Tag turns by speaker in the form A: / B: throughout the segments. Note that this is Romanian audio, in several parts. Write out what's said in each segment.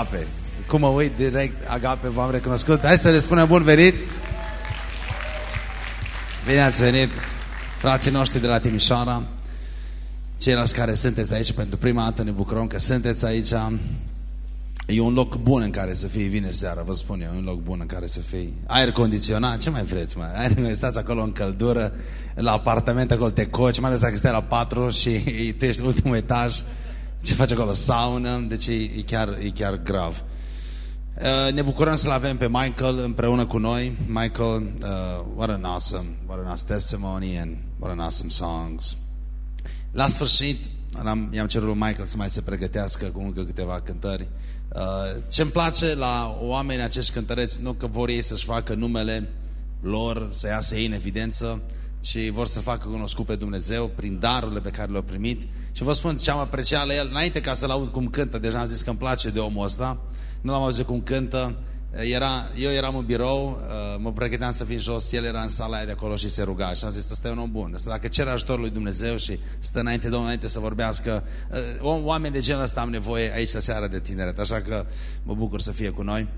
A: Agape. Cum mă uit direct, Agape, v-am recunoscut. Hai să le spunem bun venit. Bine ați venit, frații noștri de la Timișoara, ceilalți care sunteți aici pentru prima dată, ne bucurăm că sunteți aici. E un loc bun în care să fii vineri seara, vă spun eu, e un loc bun în care să fii. Aer condiționat, ce mai vreți, mă? Aer, stați acolo în căldură, la apartament acolo te coci, mai ales dacă stai la patru și tu ești în ultimul etaj, ce faci acolo? Saună, deci e, e, chiar, e chiar grav. Uh, ne bucurăm să-l avem pe Michael împreună cu noi. Michael, uh, what an awesome, what an awesome testimony and what an awesome songs. La sfârșit, i-am cerut lui Michael să mai se pregătească cu încă câteva cântări. Uh, Ce-mi place la oamenii acești cântăreți, nu că vor ei să-și facă numele lor, să iasă ei în evidență, ci vor să facă cunoscut pe Dumnezeu prin darurile pe care le-au primit. Și vă spun ce am apreciat la el, înainte ca să-l aud cum cântă, deja am zis că îmi place de omul ăsta, nu l-am auzit cum cântă, era, eu eram în birou, uh, mă pregăteam să vin jos, el era în sala aia de acolo și se ruga și am zis, ăsta e un om bun, ăsta dacă cere ajutorul lui Dumnezeu și stă înainte Domnul înainte să vorbească, uh, oameni de genul ăsta am nevoie aici la seara de tineret, așa că mă bucur să fie cu noi.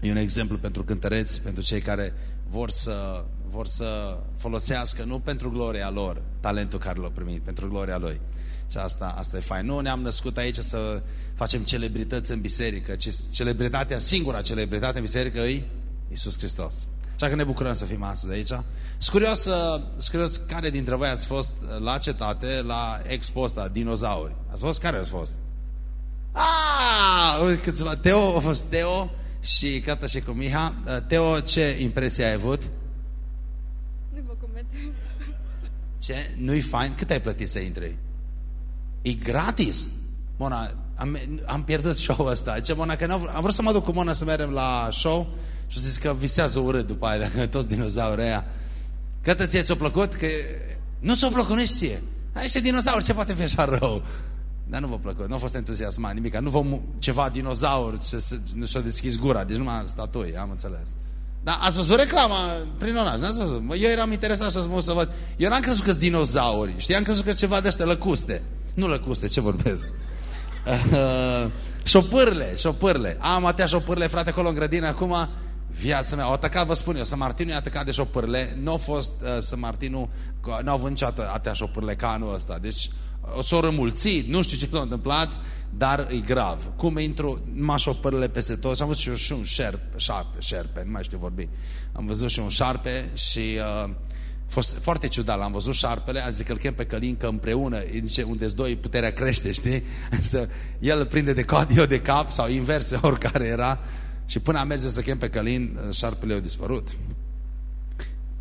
A: E un exemplu pentru cântăreți, pentru cei care vor să, vor să folosească, nu pentru gloria lor, talentul care l-au primit, pentru gloria lui. Și asta, asta e fain. Nu ne-am născut aici să facem celebrități în biserică, ci celebritatea, singura celebritate în biserică e Iisus Hristos. Așa că ne bucurăm să fim astăzi aici. Sunt curios, sunt curios care dintre voi ați fost la cetate, la expo ăsta, dinozauri. Ați fost? Care ați fost? Ah, câțiva. Teo, a fost Teo și Cata și cu Miha. Teo, ce impresie ai avut?
B: Nu vă comentez.
A: Ce? Nu-i fain? Cât ai plătit să intri? E gratis. Mona, am, am pierdut show-ul ăsta. Ce, Mona, că am vrut să mă duc cu Mona să mergem la show și zis că visează urât după aia, toți dinozaurii aia. Că ție ți-a plăcut? Că nu ți-a plăcut nici ție. Ai și dinozauri, ce poate fi așa rău? Dar nu vă plăcut, nu a fost entuziasmat nimic. Nu vă ceva dinozauri, să, să, nu și-a deschis gura, deci numai statui, am înțeles. Dar ați văzut reclama prin oraș, n-ați văzut? Eu eram interesat să mă să văd. Eu n-am crezut că sunt dinozauri, știi? Am crezut că ceva de ăștia lăcuste. Nu lăcuste, ce vorbesc? Uh, șopârle, șopârle. Am atâtea șopârle, frate, acolo în grădină. Acum, viața mea, au atacat, vă spun eu, să Martinu i-a atacat de șopârle. Nu a fost uh, să Martinu, nu au avut niciodată atâtea șopârle ca anul ăsta. Deci, s-au rămulțit, nu știu ce s-a întâmplat, dar e grav. Cum intru, numai șopârle peste tot. Și am văzut și, eu, și un șerpe, șarpe, șerpe, nu mai știu vorbi. Am văzut și un șarpe și... Uh, fost foarte ciudat, l-am văzut șarpele, a zis că îl chem pe Călin că împreună, zice, unde doi puterea crește, știi? El îl prinde de cod, eu de cap sau invers, oricare era. Și până am merge să chem pe Călin, șarpele a dispărut.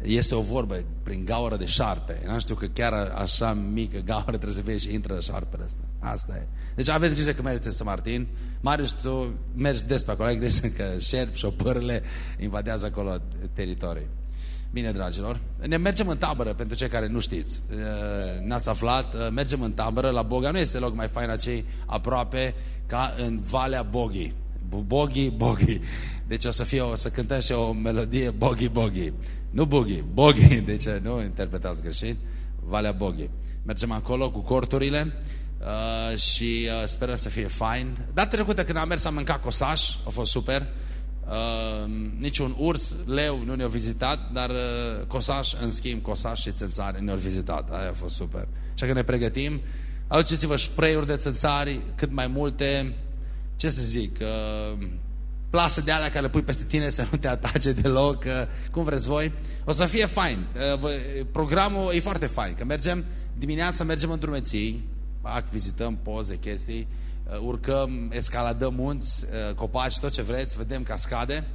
A: Este o vorbă prin gaură de șarpe. Nu știu că chiar așa mică gaură trebuie să fie și intră șarpele ăsta. Asta e. Deci aveți grijă că mergeți să Martin. Marius, tu mergi des pe acolo, ai grijă că șerpi și opărele invadează acolo teritorii. Bine, dragilor, ne mergem în tabără, pentru cei care nu știți. N-ați aflat, mergem în tabără la Boga. Nu este loc mai fain a cei aproape ca în Valea Boghi. Boghi, Boghi. Deci o să fie, o să cântăm și o melodie Boghi, Boghi. Nu Boghi, Boghi. Deci nu interpretați greșit. Valea Boghi. Mergem acolo cu corturile uh, și uh, sperăm să fie fain. Data trecută când am mers am mâncat cosaș, a fost super. Uh, niciun urs, leu nu ne-au vizitat, dar uh, cosaș, în schimb, cosaș și țânțari ne-au vizitat. Aia a fost super. Așa că ne pregătim. Aduceți-vă spray-uri de țânțari, cât mai multe, ce să zic, uh, plase de alea care le pui peste tine să nu te atace deloc, uh, cum vreți voi. O să fie fain. Uh, programul e foarte fain, că mergem dimineața, mergem în drumeții, vizităm poze, chestii, Uh, urcăm, escaladăm munți, uh, copaci, tot ce vreți, vedem cascade.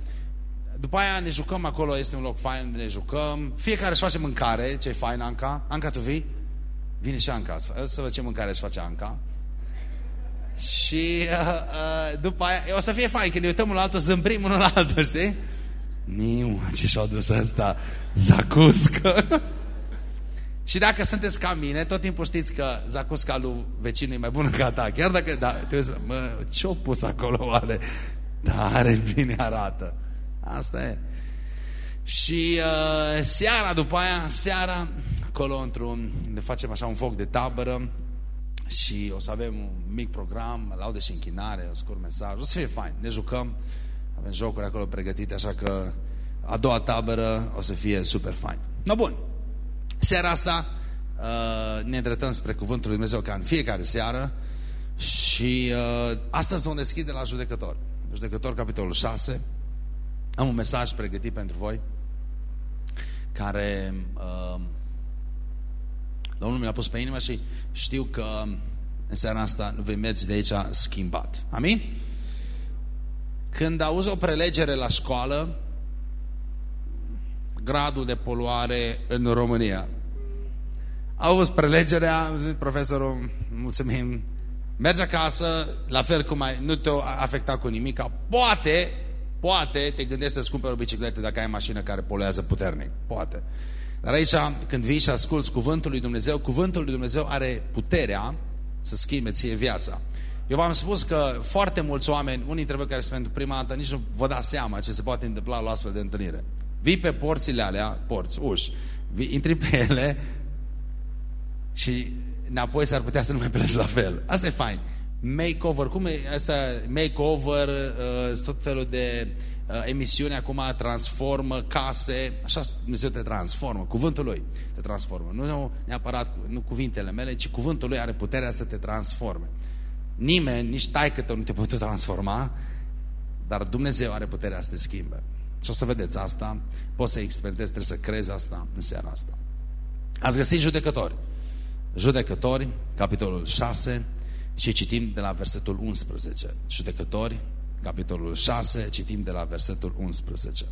A: După aia ne jucăm acolo, este un loc fain, ne jucăm. Fiecare își face mâncare, ce fain, Anca. Anca, tu vii? Vine și Anca. Să văd ce mâncare își face Anca. Și uh, uh, după aia, o să fie fain, când ne uităm unul la altul, zâmbrim unul la altul, știi? Niu, ce și-au dus ăsta, zacuscă. Și dacă sunteți ca mine, tot timpul știți că zacusca lui vecinul e mai bună ca ta. Chiar dacă, da, te uiți, mă, ce-o pus acolo, oare? Da, are bine arată. Asta e. Și uh, seara după aia, seara, acolo într-un, ne facem așa un foc de tabără și o să avem un mic program, laude și închinare, un scurt mesaj. O să fie fain, ne jucăm, avem jocuri acolo pregătite, așa că a doua tabără o să fie super fain. No, bun. Seara asta uh, ne îndreptăm spre Cuvântul Lui Dumnezeu ca în fiecare seară și uh, astăzi vom deschide la judecător. Judecător, capitolul 6. Am un mesaj pregătit pentru voi care uh, Domnul mi l-a pus pe inimă și știu că în seara asta nu vei merge de aici schimbat. Amin? Când auzi o prelegere la școală, gradul de poluare în România. Au fost prelegerea, profesorul, mulțumim, mergi acasă, la fel cum ai, nu te-a afectat cu nimic, poate, poate te gândești să-ți cumperi o bicicletă dacă ai mașină care poluează puternic, poate. Dar aici, când vii și asculți cuvântul lui Dumnezeu, cuvântul lui Dumnezeu are puterea să schimbe ție viața. Eu v-am spus că foarte mulți oameni, unii dintre voi care sunt pentru prima dată, nici nu vă dați seama ce se poate întâmpla la astfel de întâlnire. Vii pe porțile alea, porți, uși, vii, intri pe ele și înapoi s-ar putea să nu mai pleci la fel. Asta e fain. Makeover, cum e asta? Makeover, uh, tot felul de uh, emisiuni acum transformă case, așa Dumnezeu te transformă, cuvântul Lui te transformă. Nu neapărat nu cuvintele mele, ci cuvântul Lui are puterea să te transforme. Nimeni, nici taică tău nu te poate transforma, dar Dumnezeu are puterea să te schimbe. Și o să vedeți asta, poți să experimentezi, trebuie să crezi asta în seara asta. Ați găsit judecători. Judecători, capitolul 6 și citim de la versetul 11. Judecători, capitolul 6, citim de la versetul 11.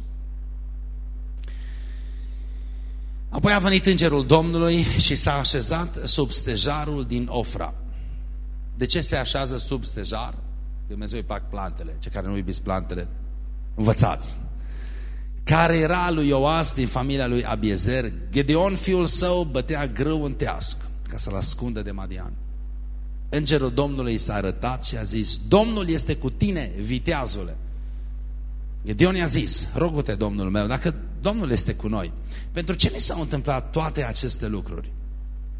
A: Apoi a venit îngerul Domnului și s-a așezat sub stejarul din Ofra. De ce se așează sub stejar? Dumnezeu îi plac plantele. Cei care nu iubiți plantele, învățați. Care era lui Ioas din familia lui Abiezer, Gedeon fiul său bătea grâu în teasc ca să-l ascundă de Madian. Îngerul Domnului s-a arătat și a zis, Domnul este cu tine, viteazule. Gedeon i-a zis, rogute Domnul meu, dacă Domnul este cu noi, pentru ce mi s-au întâmplat toate aceste lucruri?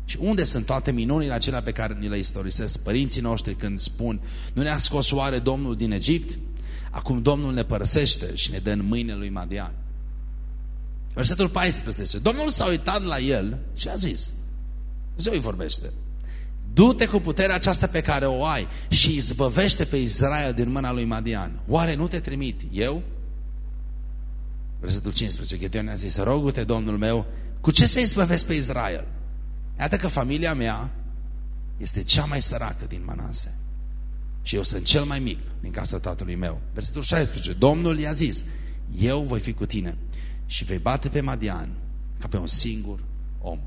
A: Și unde sunt toate minunile acelea pe care ni le istorisesc părinții noștri când spun, nu ne-a scos oare Domnul din Egipt? Acum Domnul ne părăsește și ne dă în mâine lui Madian. Versetul 14. Domnul s-a uitat la el și a zis, Dumnezeu îi vorbește, Du-te cu puterea aceasta pe care o ai și izbăvește pe Israel din mâna lui Madian. Oare nu te trimit eu? Versetul 15. Gedeon a zis, rogu-te, Domnul meu, cu ce să izbăvesc pe Israel? Iată că familia mea este cea mai săracă din Manase. Și eu sunt cel mai mic din casa tatălui meu. Versetul 16. Domnul i-a zis, eu voi fi cu tine și vei bate pe Madian ca pe un singur om.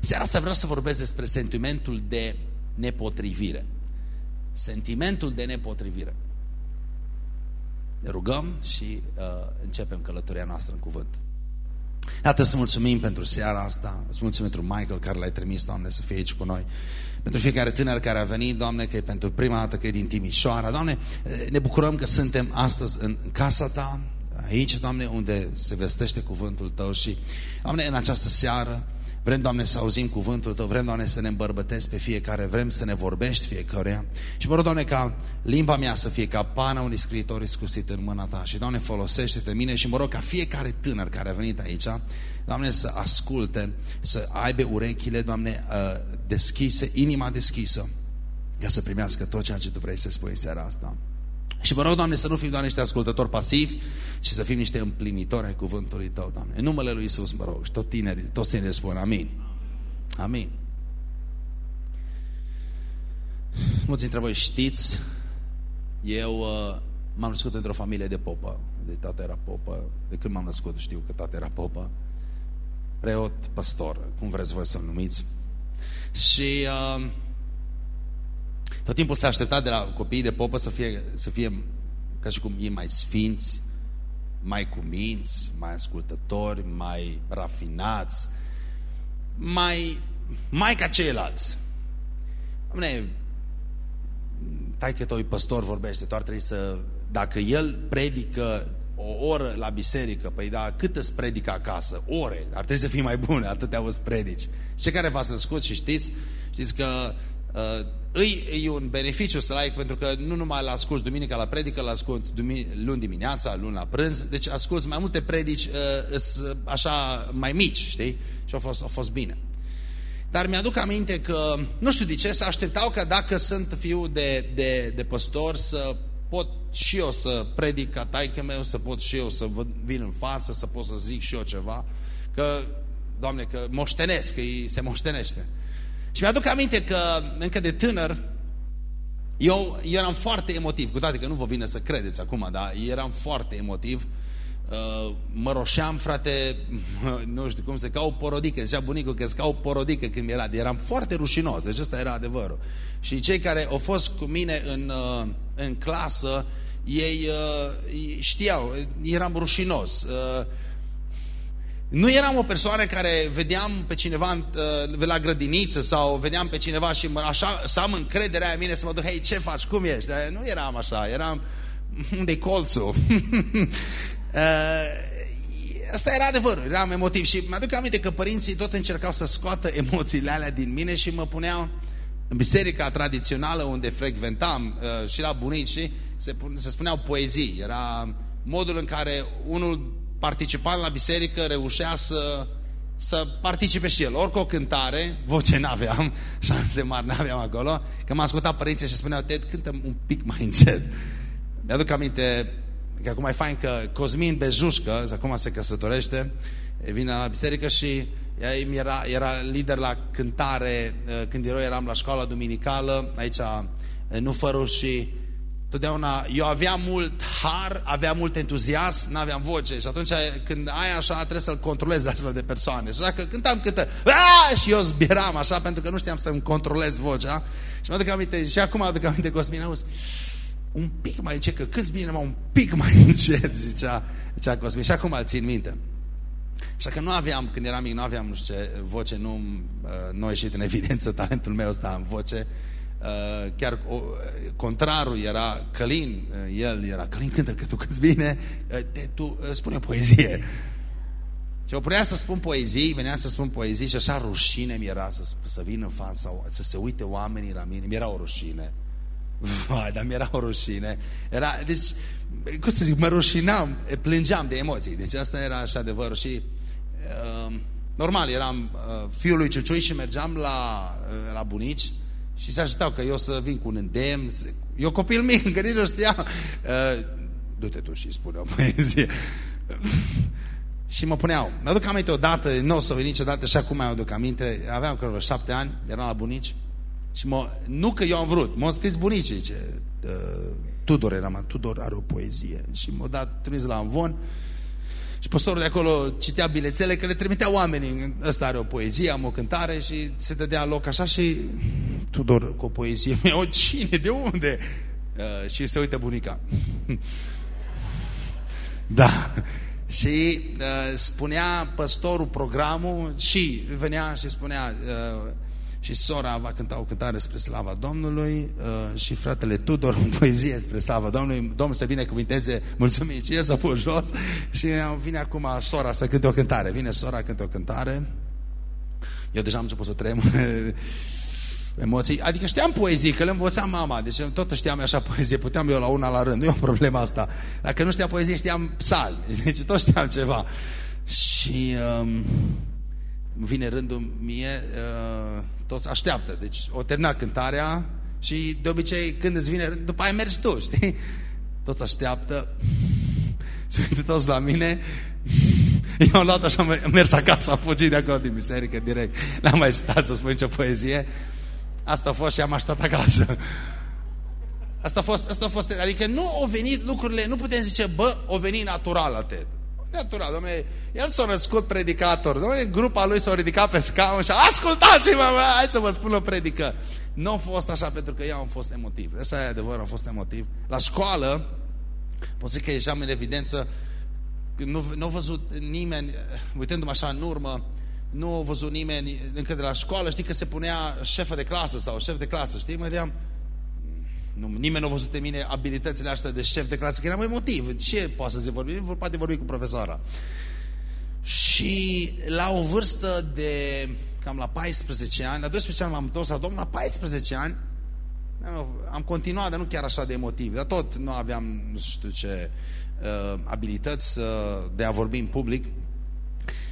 A: Seara asta vreau să vorbesc despre sentimentul de nepotrivire. Sentimentul de nepotrivire. Ne rugăm și uh, începem călătoria noastră în cuvânt. Iată să mulțumim pentru seara asta, să mulțumim pentru Michael care l-ai trimis, Doamne, să fie aici cu noi. Pentru fiecare tânăr care a venit, Doamne, că e pentru prima dată că e din Timișoara. Doamne, ne bucurăm că suntem astăzi în casa Ta, aici, Doamne, unde se vestește cuvântul Tău și, Doamne, în această seară, Vrem, Doamne, să auzim cuvântul Tău, vrem, Doamne, să ne îmbărbătezi pe fiecare, vrem să ne vorbești fiecăruia. Și mă rog, Doamne, ca limba mea să fie ca pana unui scriitor iscusit în mâna Ta. Și, Doamne, folosește-te mine și mă rog ca fiecare tânăr care a venit aici, Doamne, să asculte, să aibă urechile, Doamne, uh, deschise, inima deschisă, ca să primească tot ceea ce Tu vrei să spui în seara asta. Și vă rog, Doamne, să nu fim doar niște ascultători pasivi, ci să fim niște împlinitori ai cuvântului Tău, Doamne. În numele Lui Isus, mă rog, și tot tinerii, toți tinerii spun amin. Amin. Mulți dintre voi știți, eu uh, m-am născut într-o familie de popă. De tată era popă. De când m-am născut știu că tată era popă. Preot, pastor, cum vreți voi să-l numiți. Și... Uh, tot timpul s-a așteptat de la copiii de popă să fie, să fie ca și cum ei mai sfinți, mai cuminți, mai ascultători, mai rafinați, mai, mai ca ceilalți. Doamne, taică tău păstor vorbește, tu ar trebui să, dacă el predică o oră la biserică, păi da, cât îți predică acasă? Ore, ar trebui să fii mai bune, atâtea auzi predici. Ce care v-ați născut și știți, știți că Uh, îi, e un beneficiu să like pentru că nu numai l asculti duminica la predică, l asculti luni dimineața, luni la prânz, deci asculti mai multe predici uh, așa mai mici, știi? Și a fost, a fost bine. Dar mi-aduc aminte că, nu știu de ce, să așteptau că dacă sunt fiu de, de, de păstor să pot și eu să predic ca taică meu, să pot și eu să vin în față, să pot să zic și eu ceva, că, Doamne, că moștenesc, că se moștenește. Și mi-aduc aminte că încă de tânăr eu, eu eram foarte emotiv, cu toate că nu vă vine să credeți acum, dar eram foarte emotiv. Uh, mă roșeam, frate, nu știu cum se, ca o porodică, zicea bunicul că ca o porodică când era, eram foarte rușinos, deci ăsta era adevărul. Și cei care au fost cu mine în, uh, în clasă, ei uh, știau, eram rușinos. Nu eram o persoană care vedeam pe cineva uh, la grădiniță sau vedeam pe cineva și mă, așa, să am încrederea în mine să mă duc, hei, ce faci, cum ești? Nu eram așa, eram, unde-i colțul? uh, asta era adevărul, eram emotiv și mă aduc aminte că părinții tot încercau să scoată emoțiile alea din mine și mă puneau în biserica tradițională unde frecventam uh, și la bunici se, se spuneau poezii. Era modul în care unul participant la biserică reușea să, să participe și el. Orică o cântare, voce n-aveam, șanse mari n-aveam acolo, că m-a ascultat părinții și spuneau, Ted, cântă un pic mai încet. Mi-aduc aminte că acum e fain că Cosmin Bejușcă, acum se căsătorește, vine la biserică și era, era lider la cântare când eu eram la școala duminicală, aici nu fără și Totdeauna eu aveam mult har, aveam mult entuziasm, nu aveam voce și atunci când ai așa trebuie să-l controlezi astfel de persoane. Și dacă cântam câte și eu zbieram așa pentru că nu știam să-mi controlez vocea și mă aduc aminte, și acum aduc aminte Cosmin, auzi, un pic mai încet, că câți bine, mă, un pic mai încet, zicea, zicea Cosmin. Și acum îl țin minte. Așa că nu aveam, când eram mic, nu aveam, nu știu ce, voce, nu, uh, nu a ieșit în evidență talentul meu ăsta în voce. Uh, chiar o, contrarul era Călin, uh, el era Călin cântă că tu câți bine, uh, te, tu spune poezie. Și mă punea să spun poezii, venea să spun poezii și așa rușine mi era să, să vin în fața, să se uite oamenii la mine, mi era o rușine. Vai, dar mi era o rușine. Era, deci, cum să zic, mă rușinam, plângeam de emoții. Deci asta era așa adevărul și uh, normal, eram uh, fiul lui Ciuciui și mergeam la, uh, la bunici și se așteptau că eu să vin cu un îndemn. Eu copil mic, încă nici nu știam. Uh, Du-te tu și spune o poezie. și mă puneau. Mă aduc aminte odată, nu o să vin niciodată și acum mai aduc aminte. Aveam cred șapte ani, eram la bunici. Și mă, nu că eu am vrut, m-au scris bunicii. Ce, uh, Tudor eram, Tudor are o poezie. Și m-au dat trimis la Amvon. Și păstorul de acolo citea bilețele că le trimitea oamenii. Ăsta are o poezie, am o cântare și se dădea loc așa și Tudor cu o poezie. O cine? De unde? Uh, și se uită bunica. da. Și uh, spunea păstorul programul și venea și spunea uh, și sora va cânta o cântare spre slava Domnului uh, și fratele Tudor în poezie spre slava Domnului. Domnul să binecuvinteze, mulțumim și el s-a pus jos și vine acum sora să cânte o cântare. Vine sora, cânte o cântare. Eu deja am început să trem emoții. Adică știam poezii, că le învățam mama, deci tot știam așa poezie, puteam eu la una la rând, nu e o problemă asta. Dacă nu știam poezie, știam psal, deci tot știam ceva. Și um, vine rândul mie, uh, toți așteaptă, deci o termina cântarea și de obicei când îți vine rând, după aia mergi tu, știi? Toți așteaptă, se uită toți la mine, eu am luat așa, am mers acasă, am fugit de acolo din biserică direct, n-am mai stat să spun nicio poezie Asta a fost și am așteptat acasă. Asta a fost, asta a fost, adică nu au venit lucrurile, nu putem zice, bă, au venit natural atât. Natural, domnule, el s-a născut predicator, domnule, grupa lui s-a ridicat pe scaun și ascultați-mă, bă, hai să vă spun o predică. Nu a fost așa pentru că eu am fost emotiv. Asta e adevăr, am fost emotiv. La școală, pot zic că ieșeam în evidență, nu, nu a văzut nimeni, uitându-mă așa în urmă, nu a văzut nimeni încă de la școală, știi că se punea șefă de clasă sau șef de clasă, știi? Mă deam, nu, nimeni nu a văzut în mine abilitățile astea de șef de clasă, că era mai motiv. Ce poate să se vorbi? Poate vorbi cu profesoara. Și la o vârstă de, cam la 14 ani, la 12 ani m-am întors la Domnul, la 14 ani am continuat, dar nu chiar așa de emotiv, dar tot nu aveam, nu știu ce, uh, abilități uh, de a vorbi în public.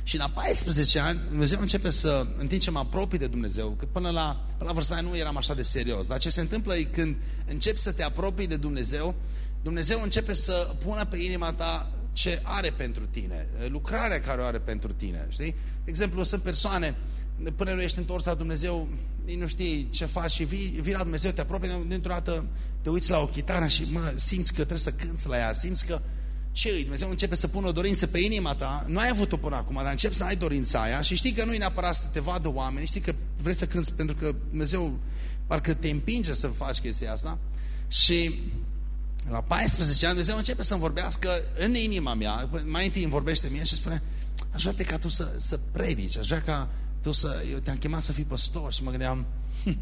A: Și la 14 ani, Dumnezeu începe să, în timp ce mă apropii de Dumnezeu, că până la, până la vârsta nu eram așa de serios, dar ce se întâmplă e când începi să te apropii de Dumnezeu, Dumnezeu începe să pună pe inima ta ce are pentru tine, lucrarea care o are pentru tine, știi? De exemplu, sunt persoane, până nu ești întors la Dumnezeu, nu știi ce faci și vii, vii la Dumnezeu, te apropii, dintr-o dată te uiți la o chitară și mă, simți că trebuie să cânți la ea, simți că ce îi? Dumnezeu începe să pună o dorință pe inima ta, nu ai avut-o până acum, dar începi să ai dorința aia și știi că nu e neapărat să te vadă oameni, știi că vrei să cânți pentru că Dumnezeu parcă te împinge să faci chestia asta și la 14 ani Dumnezeu începe să-mi vorbească în inima mea, mai întâi îmi vorbește mie și spune, aș vrea ca tu să, să predici, aș vrea ca tu să, eu te-am chemat să fii păstor și mă gândeam, uh,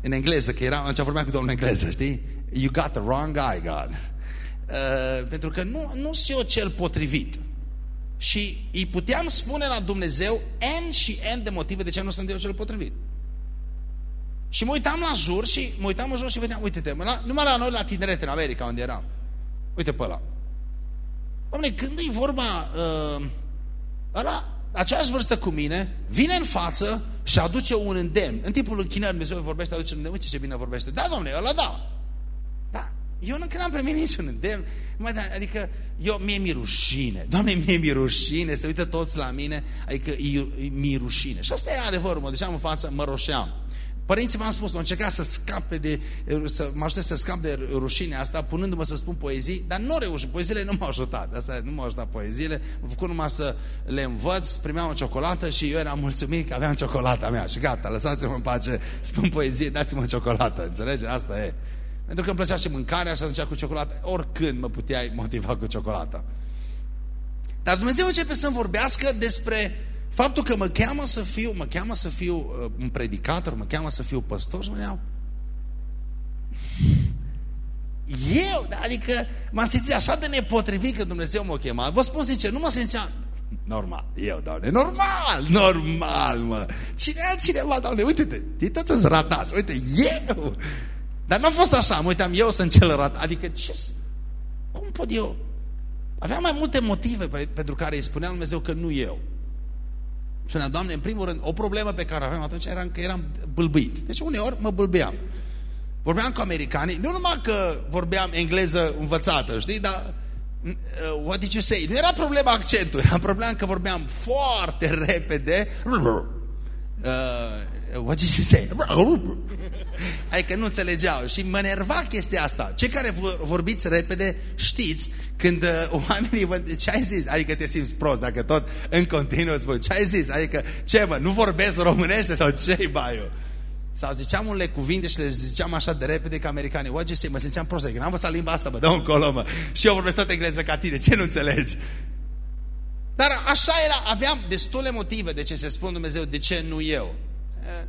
A: în engleză, că era, atunci vorbeam cu domnul în engleză, știi? You got the wrong guy, God. Uh, pentru că nu, nu sunt eu cel potrivit. Și îi puteam spune la Dumnezeu N și N de motive de ce nu sunt eu cel potrivit. Și mă uitam la jur și mă uitam în jur și vedeam, uite-te, numai la noi la tineret în America unde eram. Uite pe ăla. Doamne, când e vorba uh, ăla, aceeași vârstă cu mine, vine în față și aduce un îndemn. În timpul închinării Dumnezeu vorbește, aduce un îndemn. Uite ce bine vorbește. Da, domnule, ăla da. Da. Eu nu n-am primit niciun îndemn. Mai, da, adică, eu, mie mi rușine. Doamne, mie mi rușine. Se uită toți la mine. Adică, mi rușine. Și asta era adevărul. Mă duceam în față, mă roșeam. Părinții v-am spus, au încercat să scape de, să mă ajute să scap de rușinea asta, punându-mă să spun poezii, dar nu reușit. Poeziile nu m-au ajutat. Asta nu m-au ajutat poeziile. Am făcut numai să le învăț, primeam o ciocolată și eu eram mulțumit că aveam ciocolata mea. Și gata, lăsați-mă în pace, spun poezie, dați-mă ciocolată. Înțelege? Asta e. Pentru că îmi plăcea și mâncarea și atunci cu ciocolată. Oricând mă puteai motiva cu ciocolata. Dar Dumnezeu începe să-mi vorbească despre Faptul că mă cheamă să fiu, mă cheamă să fiu uh, un predicator, mă cheamă să fiu păstor și mă iau. Eu, da, adică m-am simțit așa de nepotrivit că Dumnezeu m-a chemat. Vă spun sincer, nu mă simțeam normal. Eu, Doamne, normal, normal, mă. Cine altcineva, Doamne, uite-te, te toți ratați, uite, eu. Dar nu a fost așa, mă uitam, eu sunt cel ratat. Adică, ce, cum pot eu? Aveam mai multe motive pentru care îi spunea Dumnezeu că nu eu. Spunea, Doamne, în primul rând, o problemă pe care aveam atunci era că eram bâlbâit. Deci uneori mă bâlbeam. Vorbeam cu americanii, nu numai că vorbeam engleză învățată, știi, dar uh, what did you say? Nu era problema accentului, era problema că vorbeam foarte repede. Uh, what did you say? Adică nu înțelegeau și mă nerva chestia asta. Cei care vorbiți repede știți când uh, oamenii vă... Ce ai zis? Adică te simți prost dacă tot în continuu îți spun. Ce ai zis? Adică ce mă, nu vorbesc românește sau ce-i baiu? Sau ziceam unele cuvinte și le ziceam așa de repede ca americanii. What you say? Mă simțeam prost, adică n-am văzut limba asta, mă, dă un colo, mă. Și eu vorbesc tot engleză ca tine, ce nu înțelegi? Dar așa era, aveam destule motive de ce se spun Dumnezeu, de ce nu eu. Eh,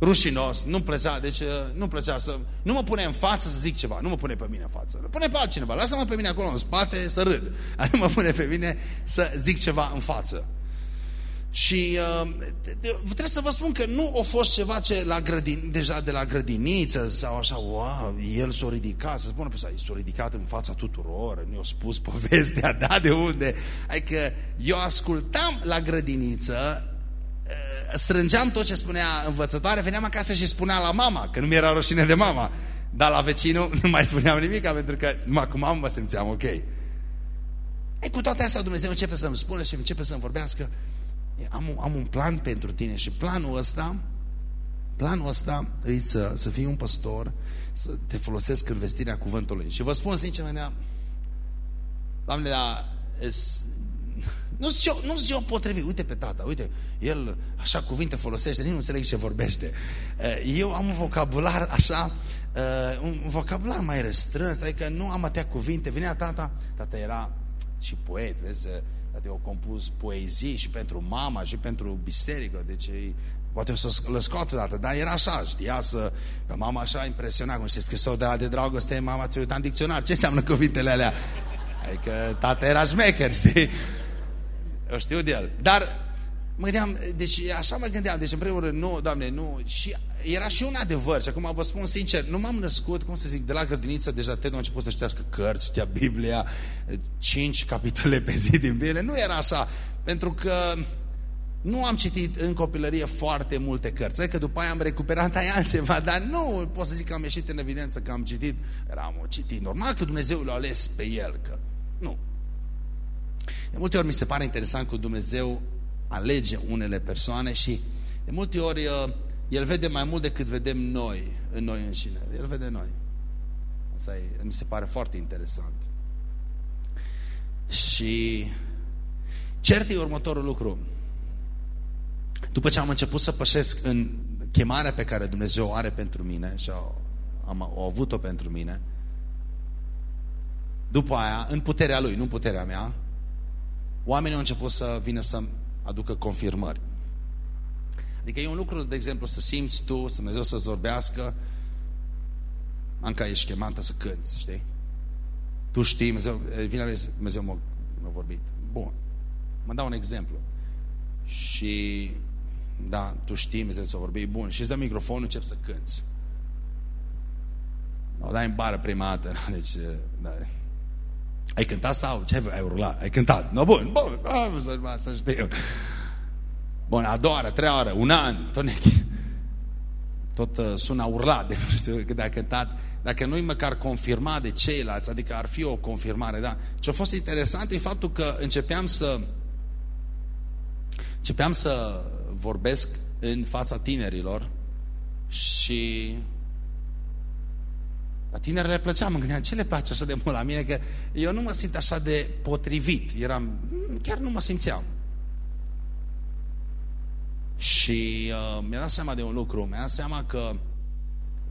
A: rușinos, nu plăcea, deci uh, nu plăcea să... Nu mă pune în față să zic ceva, nu mă pune pe mine în față. Pune pe altcineva, lasă-mă pe mine acolo în spate să râd. Nu mă pune pe mine să zic ceva în față. Și uh, trebuie să vă spun că nu a fost ceva ce la grădin, deja de la grădiniță sau așa, wow, el s-a ridicat, să spună pe s-a ridicat în fața tuturor, ne-a spus povestea, da, de unde? Adică eu ascultam la grădiniță strângeam tot ce spunea învățătoare, veneam acasă și spunea la mama, că nu mi era rușine de mama. Dar la vecinul nu mai spuneam nimic, pentru că numai cu mama mă simțeam ok. E, cu toate astea Dumnezeu începe să-mi spună și începe să-mi vorbească. Am, am un plan pentru tine și planul ăsta, planul ăsta e să, să fii un păstor, să te folosesc în vestirea cuvântului. Și vă spun sincer, mea, Doamne, dar nu zice, nu zice eu potrivit. Uite pe tata, uite, el așa cuvinte folosește, nici nu înțeleg ce vorbește. Eh, eu am un vocabular așa, eh, un vocabular mai restrâns, adică nu am atâtea cuvinte. Venea tata, tata era și poet, vezi, tata eu compus poezii și pentru mama și pentru biserică, deci poate o să le scoată dată, dar era așa, știa să, pe mama așa impresiona, cum se scrisau de la de dragoste, mama ți-a uitat în dicționar, ce înseamnă cuvintele alea? Adică tata era șmecher, știi? Eu știu de el. Dar mă gândeam, deci așa mă gândeam, deci în primul rând, nu, Doamne, nu, și era și un adevăr, și acum vă spun sincer, nu m-am născut, cum să zic, de la grădiniță, deja Ted a început să știască cărți, știa Biblia, cinci capitole pe zi din Biblie, nu era așa, pentru că nu am citit în copilărie foarte multe cărți, că după aia am recuperat aia altceva, dar nu pot să zic că am ieșit în evidență că am citit, eram o citit, normal că Dumnezeu l-a ales pe el, că nu. De multe ori mi se pare interesant că Dumnezeu alege unele persoane și de multe ori uh, El vede mai mult decât vedem noi în noi înșine. El vede noi. Asta e, mi se pare foarte interesant. Și cert e următorul lucru. După ce am început să pășesc în chemarea pe care Dumnezeu o are pentru mine și am, au avut-o pentru mine, după aia, în puterea Lui, nu în puterea mea, oamenii au început să vină să aducă confirmări. Adică e un lucru, de exemplu, să simți tu, să Dumnezeu să-ți vorbească, Anca, ești chemată să cânți, știi? Tu știi, Dumnezeu, vine Dumnezeu m-a vorbit. Bun. Mă dau un exemplu. Și, da, tu știi, Dumnezeu ți-a vorbit, bun. Și îți dă microfonul, încep să cânți. O dai în bară prima dată, deci, da, ai cântat sau ce ai urlat? Ai cântat. No, bun, bun, să, să știu. Bun, a doua oră, trei ore, un an, tot, ne... tot uh, sună urlat de nu știu cât a cântat. Dacă nu-i măcar confirmat de ceilalți, adică ar fi o confirmare, da? Ce a fost interesant e faptul că începeam să începeam să vorbesc în fața tinerilor și la tinerile le plăcea, mă gândeam, ce le place așa de mult la mine? Că eu nu mă simt așa de potrivit. Eram, chiar nu mă simțeam. Și uh, mi-a dat seama de un lucru. Mi-a dat seama că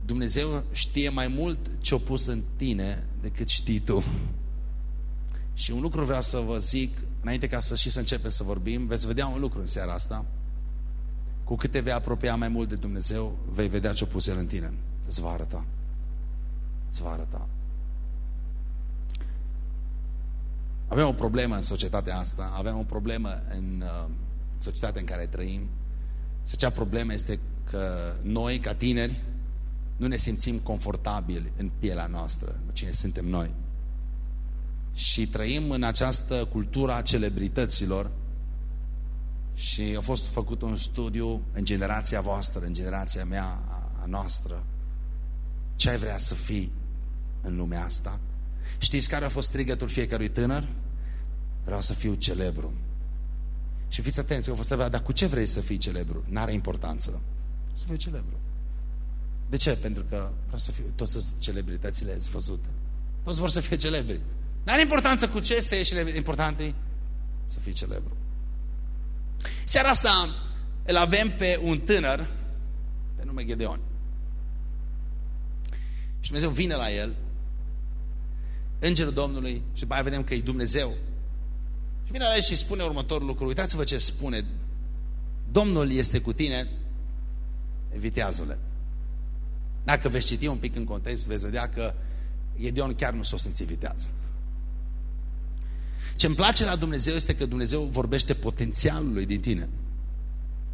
A: Dumnezeu știe mai mult ce-a pus în tine decât știi tu. Și un lucru vreau să vă zic, înainte ca să și să începem să vorbim, veți vedea un lucru în seara asta. Cu cât te vei apropia mai mult de Dumnezeu, vei vedea ce-a pus El în tine. Îți va arăta îți va arăta. Avem o problemă în societatea asta, avem o problemă în uh, societatea în care trăim și acea problemă este că noi, ca tineri, nu ne simțim confortabili în pielea noastră, cine suntem noi. Și trăim în această cultură a celebrităților și a fost făcut un studiu în generația voastră, în generația mea, a noastră. Ce ai vrea să fii în lumea asta? Știți care a fost strigătul fiecărui tânăr? Vreau să fiu celebru. Și fiți atenți, că a fost întrebat, dar cu ce vrei să fii celebru? N-are importanță. Să fiu celebru. De ce? Pentru că vreau să fiu, toți celebritățile ați văzute. Toți vor să fie celebri. N-are importanță cu ce să ieși important e să fii celebru. Seara asta îl avem pe un tânăr pe nume Gedeon. Și Dumnezeu vine la el Îngerul Domnului și după aia vedem că e Dumnezeu. Și vine la el și spune următorul lucru. Uitați-vă ce spune. Domnul este cu tine, evitează-le. Dacă veți citi un pic în context, veți vedea că Gedeon chiar nu s-o simți vitează. Ce îmi place la Dumnezeu este că Dumnezeu vorbește potențialului din tine.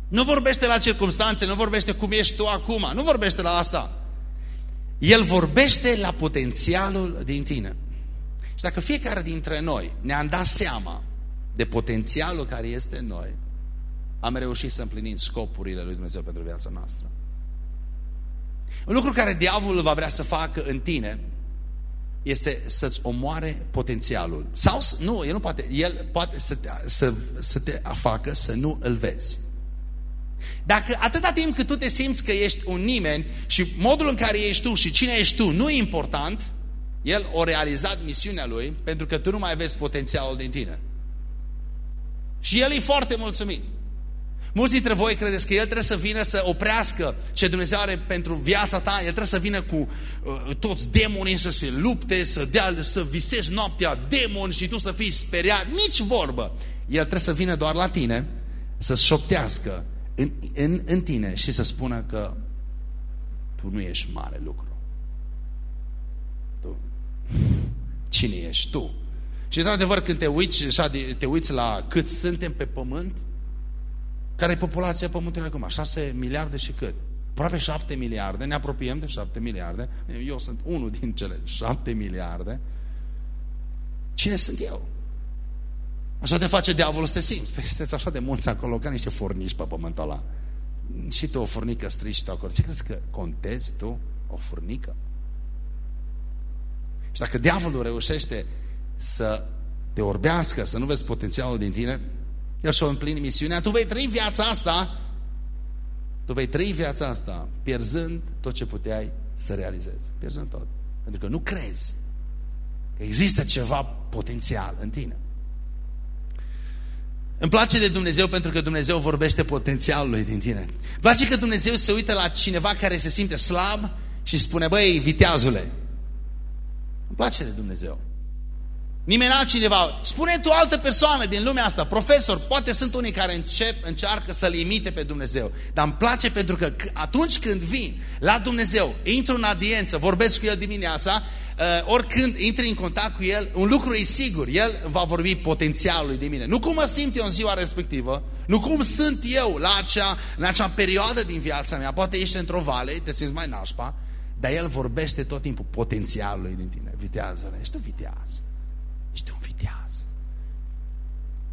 A: Nu vorbește la circunstanțe, nu vorbește cum ești tu acum, nu vorbește la asta. El vorbește la potențialul din tine. Și dacă fiecare dintre noi ne-am dat seama de potențialul care este în noi, am reușit să împlinim scopurile lui Dumnezeu pentru viața noastră. Un lucru care diavolul va vrea să facă în tine este să-ți omoare potențialul. Sau, nu, el nu poate, el poate să te, să, să te facă să nu îl vezi. Dacă atâta timp cât tu te simți că ești un nimeni și modul în care ești tu și cine ești tu nu e important, el a realizat misiunea lui pentru că tu nu mai vezi potențialul din tine. Și el e foarte mulțumit. Mulți dintre voi credeți că el trebuie să vină să oprească ce Dumnezeu are pentru viața ta, el trebuie să vină cu uh, toți demonii să se lupte, să, dea, să visezi noaptea demoni și tu să fii speriat. Nici vorbă. El trebuie să vină doar la tine, să șoptească în, în, în tine și să spună că tu nu ești mare lucru. Cine ești tu? Și într-adevăr când te uiți, așa, te uiți la cât suntem pe pământ, Care e populația Pământului acum? 6 miliarde și cât? Aproape 7 miliarde, ne apropiem de 7 miliarde. Eu sunt unul din cele 7 miliarde. Cine sunt eu? Așa te face diavolul să te simți. Păi sunteți așa de mulți acolo, ca niște fornici pe pământul ăla. Și tu o furnică strici tu acolo. Ce crezi că contezi tu o furnică? Și dacă diavolul reușește să te orbească, să nu vezi potențialul din tine, el și-o împlini misiunea, tu vei trăi viața asta, tu vei trăi viața asta pierzând tot ce puteai să realizezi. Pierzând tot. Pentru că nu crezi că există ceva potențial în tine. Îmi place de Dumnezeu pentru că Dumnezeu vorbește potențialului din tine. Îmi place că Dumnezeu se uită la cineva care se simte slab și spune, băi, viteazule. Îmi place de Dumnezeu. Nimeni altcineva. Spune tu altă persoană din lumea asta, profesor, poate sunt unii care încep, încearcă să-L imite pe Dumnezeu. Dar îmi place pentru că atunci când vin la Dumnezeu, intru în adiență, vorbesc cu El dimineața, uh, oricând intri în contact cu El, un lucru e sigur, El va vorbi potențialului de mine. Nu cum mă simt eu în ziua respectivă, nu cum sunt eu la acea, în acea perioadă din viața mea, poate ești într-o vale, te simți mai nașpa, dar El vorbește tot timpul potențialului din tine. Vitează-le, ești tu vitează. Ești un viteaz.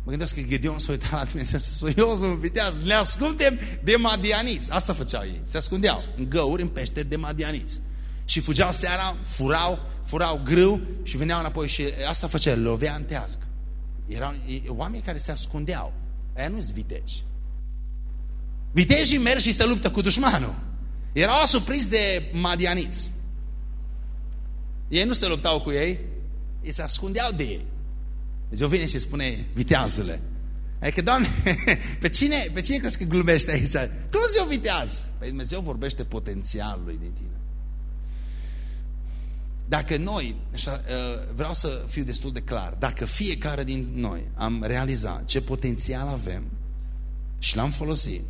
A: Mă gândesc că Gedeon s-a uitat la tine și să eu sunt un viteaz. Ne ascundem de madianiți. Asta făceau ei. Se ascundeau în găuri, în peșteri de madianiți. Și fugeau seara, furau, furau grâu și veneau înapoi și asta făcea, lovea în tească. Erau oameni care se ascundeau. Aia nu-s viteji. Vitejii merg și se luptă cu dușmanul. Erau asupriți de madianiți. Ei nu se luptau cu ei, ei se ascundeau de ei. Dumnezeu vine și spune, viteazule. Adică, Doamne, pe cine, pe cine crezi că glumește aici? Cum să eu viteaz? Păi Dumnezeu vorbește potențialului din tine. Dacă noi, așa, uh, vreau să fiu destul de clar, dacă fiecare din noi am realizat ce potențial avem și l-am folosit,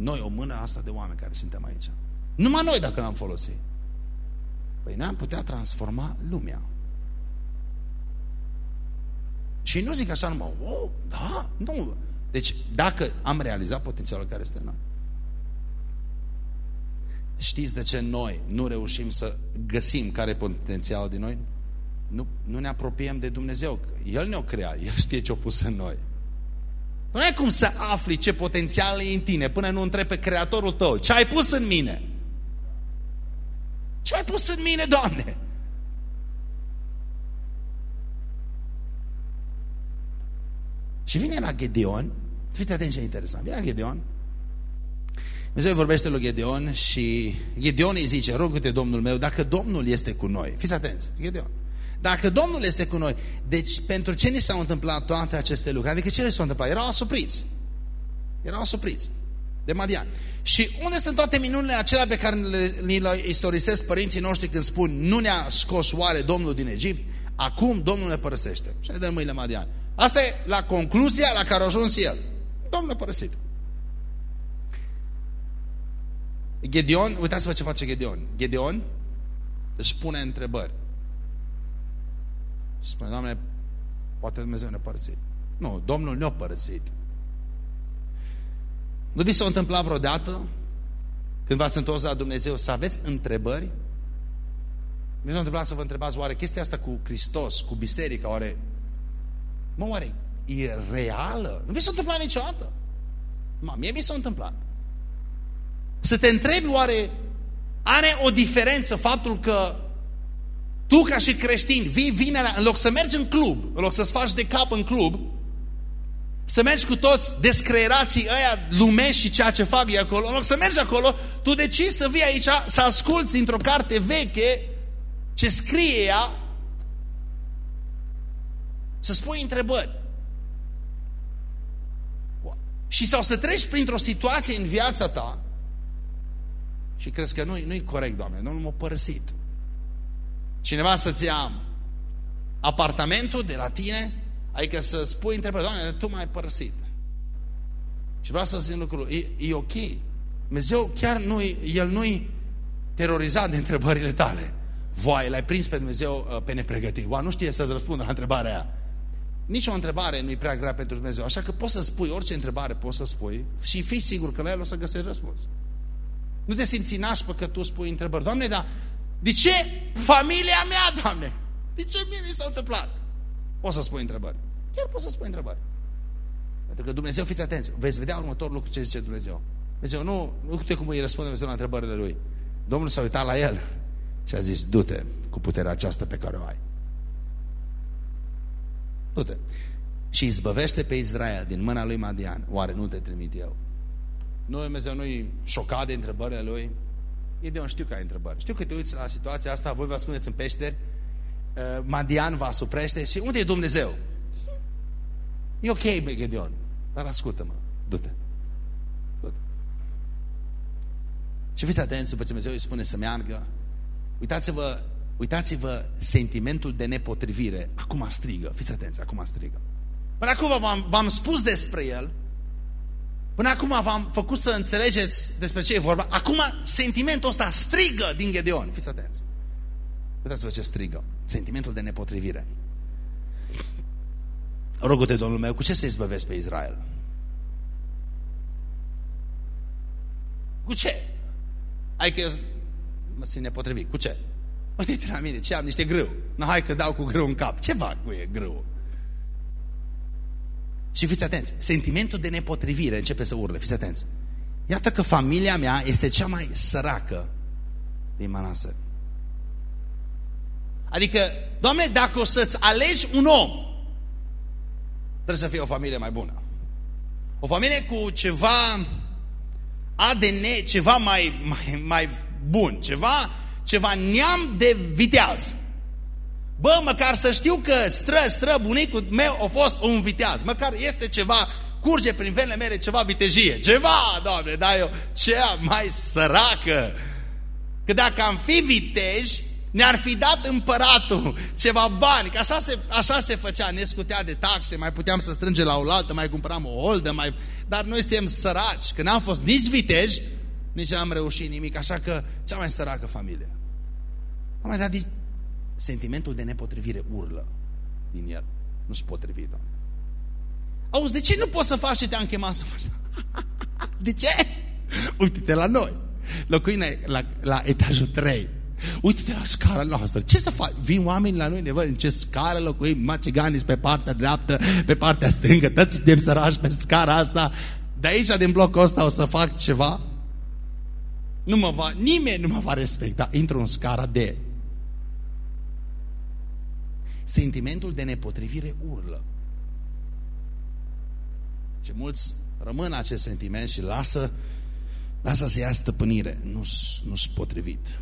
A: noi, o mână asta de oameni care suntem aici, numai noi dacă l-am folosit, păi noi am putea transforma lumea. Și nu zic așa numai, oh, da, nu. Deci, dacă am realizat potențialul care este în noi, știți de ce noi nu reușim să găsim care e potențialul din noi? Nu, nu ne apropiem de Dumnezeu. El ne-o crea, El știe ce-a pus în noi. Nu ai cum să afli ce potențial e în tine până nu întrebi pe Creatorul tău. Ce ai pus în mine? Ce ai pus în mine, Doamne? Și vine la Gedeon, fiți atenți ce interesant, vine la Gedeon, Dumnezeu vorbește lui Gedeon și Gedeon îi zice, rog-te Domnul meu, dacă Domnul este cu noi, fiți atenți, Gedeon, dacă Domnul este cu noi, deci pentru ce ni s-au întâmplat toate aceste lucruri? Adică ce le s-au întâmplat? Erau asupriți. Erau asupriți de Madian. Și unde sunt toate minunile acelea pe care le, le istorisesc părinții noștri când spun nu ne-a scos oare Domnul din Egipt? Acum Domnul ne părăsește. Și ne dă mâinile Madian. Asta e la concluzia la care a ajuns el. Domnul a părăsit. Gedeon, uitați-vă ce face Gedeon. Gedeon își pune întrebări. Și spune, Doamne, poate Dumnezeu ne-a părăsit. Nu, Domnul ne-a părăsit. Nu vi s-a întâmplat vreodată când v-ați întors la Dumnezeu să aveți întrebări? Nu s-a întâmplat să vă întrebați oare chestia asta cu Hristos, cu biserica, oare Mă, oare e reală? Nu vi s-a întâmplat niciodată. Mă, mie mi s-a întâmplat. Să te întrebi oare are o diferență faptul că tu ca și creștin vii vinerea, în loc să mergi în club, în loc să-ți faci de cap în club, să mergi cu toți descreierații ăia lumești și ceea ce fac ei acolo, în loc să mergi acolo, tu decizi să vii aici, să asculți dintr-o carte veche ce scrie ea să spui întrebări. Și sau să treci printr-o situație în viața ta și crezi că nu-i nu, corect, Doamne, nu m-a părăsit. Cineva să-ți ia apartamentul de la tine, adică să spui întrebări, Doamne, tu m-ai părăsit. Și vreau să zic lucru, e, e ok. Dumnezeu chiar nu El nu-i terorizat de întrebările tale. Voi l-ai prins pe Dumnezeu uh, pe nepregătit. Oa, nu știe să-ți răspundă la întrebarea aia. Nici o întrebare nu e prea grea pentru Dumnezeu, așa că poți să spui orice întrebare, poți să spui și fii sigur că la el o să găsești răspuns. Nu te simți nașpă că tu spui întrebări. Doamne, dar de ce familia mea, Doamne? De ce mie mi s-a întâmplat? Poți să spui întrebări. Chiar poți să spui întrebări. Pentru că Dumnezeu, fiți atenți, veți vedea următorul lucru ce zice Dumnezeu. Dumnezeu nu, nu uite cum îi răspunde Dumnezeu la întrebările lui. Domnul s-a uitat la el și a zis, du-te cu puterea aceasta pe care o ai. Du-te. Și izbăvește pe Israel din mâna lui Madian. Oare nu te trimit eu? Nu, Dumnezeu nu-i șocat de întrebările lui. E de un știu că ai întrebări. Știu că te uiți la situația asta, voi vă spuneți în peșteri, uh, Madian va suprește și unde e Dumnezeu? E ok, Gedeon, dar ascultă-mă, du-te. Du și fiți atenți după ce Dumnezeu îi spune să meargă. Uitați-vă uitați-vă sentimentul de nepotrivire. Acum strigă, fiți atenți, acum strigă. Până acum v-am spus despre el, până acum v-am făcut să înțelegeți despre ce e vorba, acum sentimentul ăsta strigă din Gedeon. Fiți atenți. Uitați-vă ce strigă. Sentimentul de nepotrivire. Rogă-te, Domnul meu, cu ce să izbăvesc pe Israel? Cu ce? Adică eu mă simt nepotrivit. Cu ce? Uite-te la mine, ce am? Niște grâu. Nu, hai că dau cu grâu în cap. Ce fac cu e grâu? Și fiți atenți, sentimentul de nepotrivire începe să urle, fiți atenți. Iată că familia mea este cea mai săracă din Manase. Adică, Doamne, dacă o să-ți alegi un om, trebuie să fie o familie mai bună. O familie cu ceva ADN, ceva mai, mai, mai bun, ceva, ceva neam de viteaz. Bă, măcar să știu că stră, stră, bunicul meu a fost un viteaz. Măcar este ceva, curge prin venele mele ceva vitejie. Ceva, doamne, dar eu cea mai săracă. Că dacă am fi viteji, ne-ar fi dat împăratul ceva bani, că așa se, așa se făcea, ne scutea de taxe, mai puteam să strângem la oaltă, mai cumpăram o oldă, mai... dar noi suntem săraci, că n-am fost nici viteji, nici n-am reușit nimic, așa că cea mai săracă familie. Am mai dat sentimentul de nepotrivire urlă din el. Nu-s potrivit, Doamne. Auzi, de ce nu poți să faci ce te-am chemat să faci? De ce? Uite-te la noi. Locuim la, la etajul 3. Uite-te la scara noastră. Ce să faci? Vin oameni la noi, ne văd în ce scară locuim, mațigani pe partea dreaptă, pe partea stângă, toți suntem sărași pe scara asta. De aici, din blocul ăsta, o să fac ceva? Nu mă va, nimeni nu mă va respecta. Intru în scara de sentimentul de nepotrivire urlă. Și mulți rămân acest sentiment și lasă, lasă să ia stăpânire. Nu-s nu potrivit.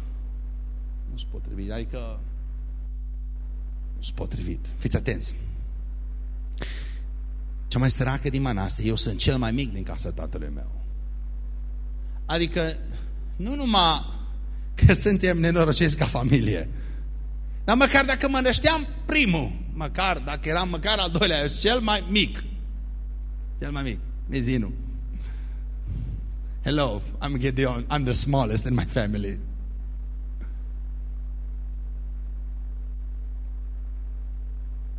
A: Nu-s potrivit. Adică nu-s potrivit. Fiți atenți. Cea mai săracă din Manase, eu sunt cel mai mic din casa tatălui meu. Adică nu numai că suntem nenorociți ca familie, dar măcar dacă mă nășteam primul, măcar dacă eram măcar al doilea, eu cel mai mic. Cel mai mic, Mezinu. Hello, I'm Gideon. I'm the smallest in my family.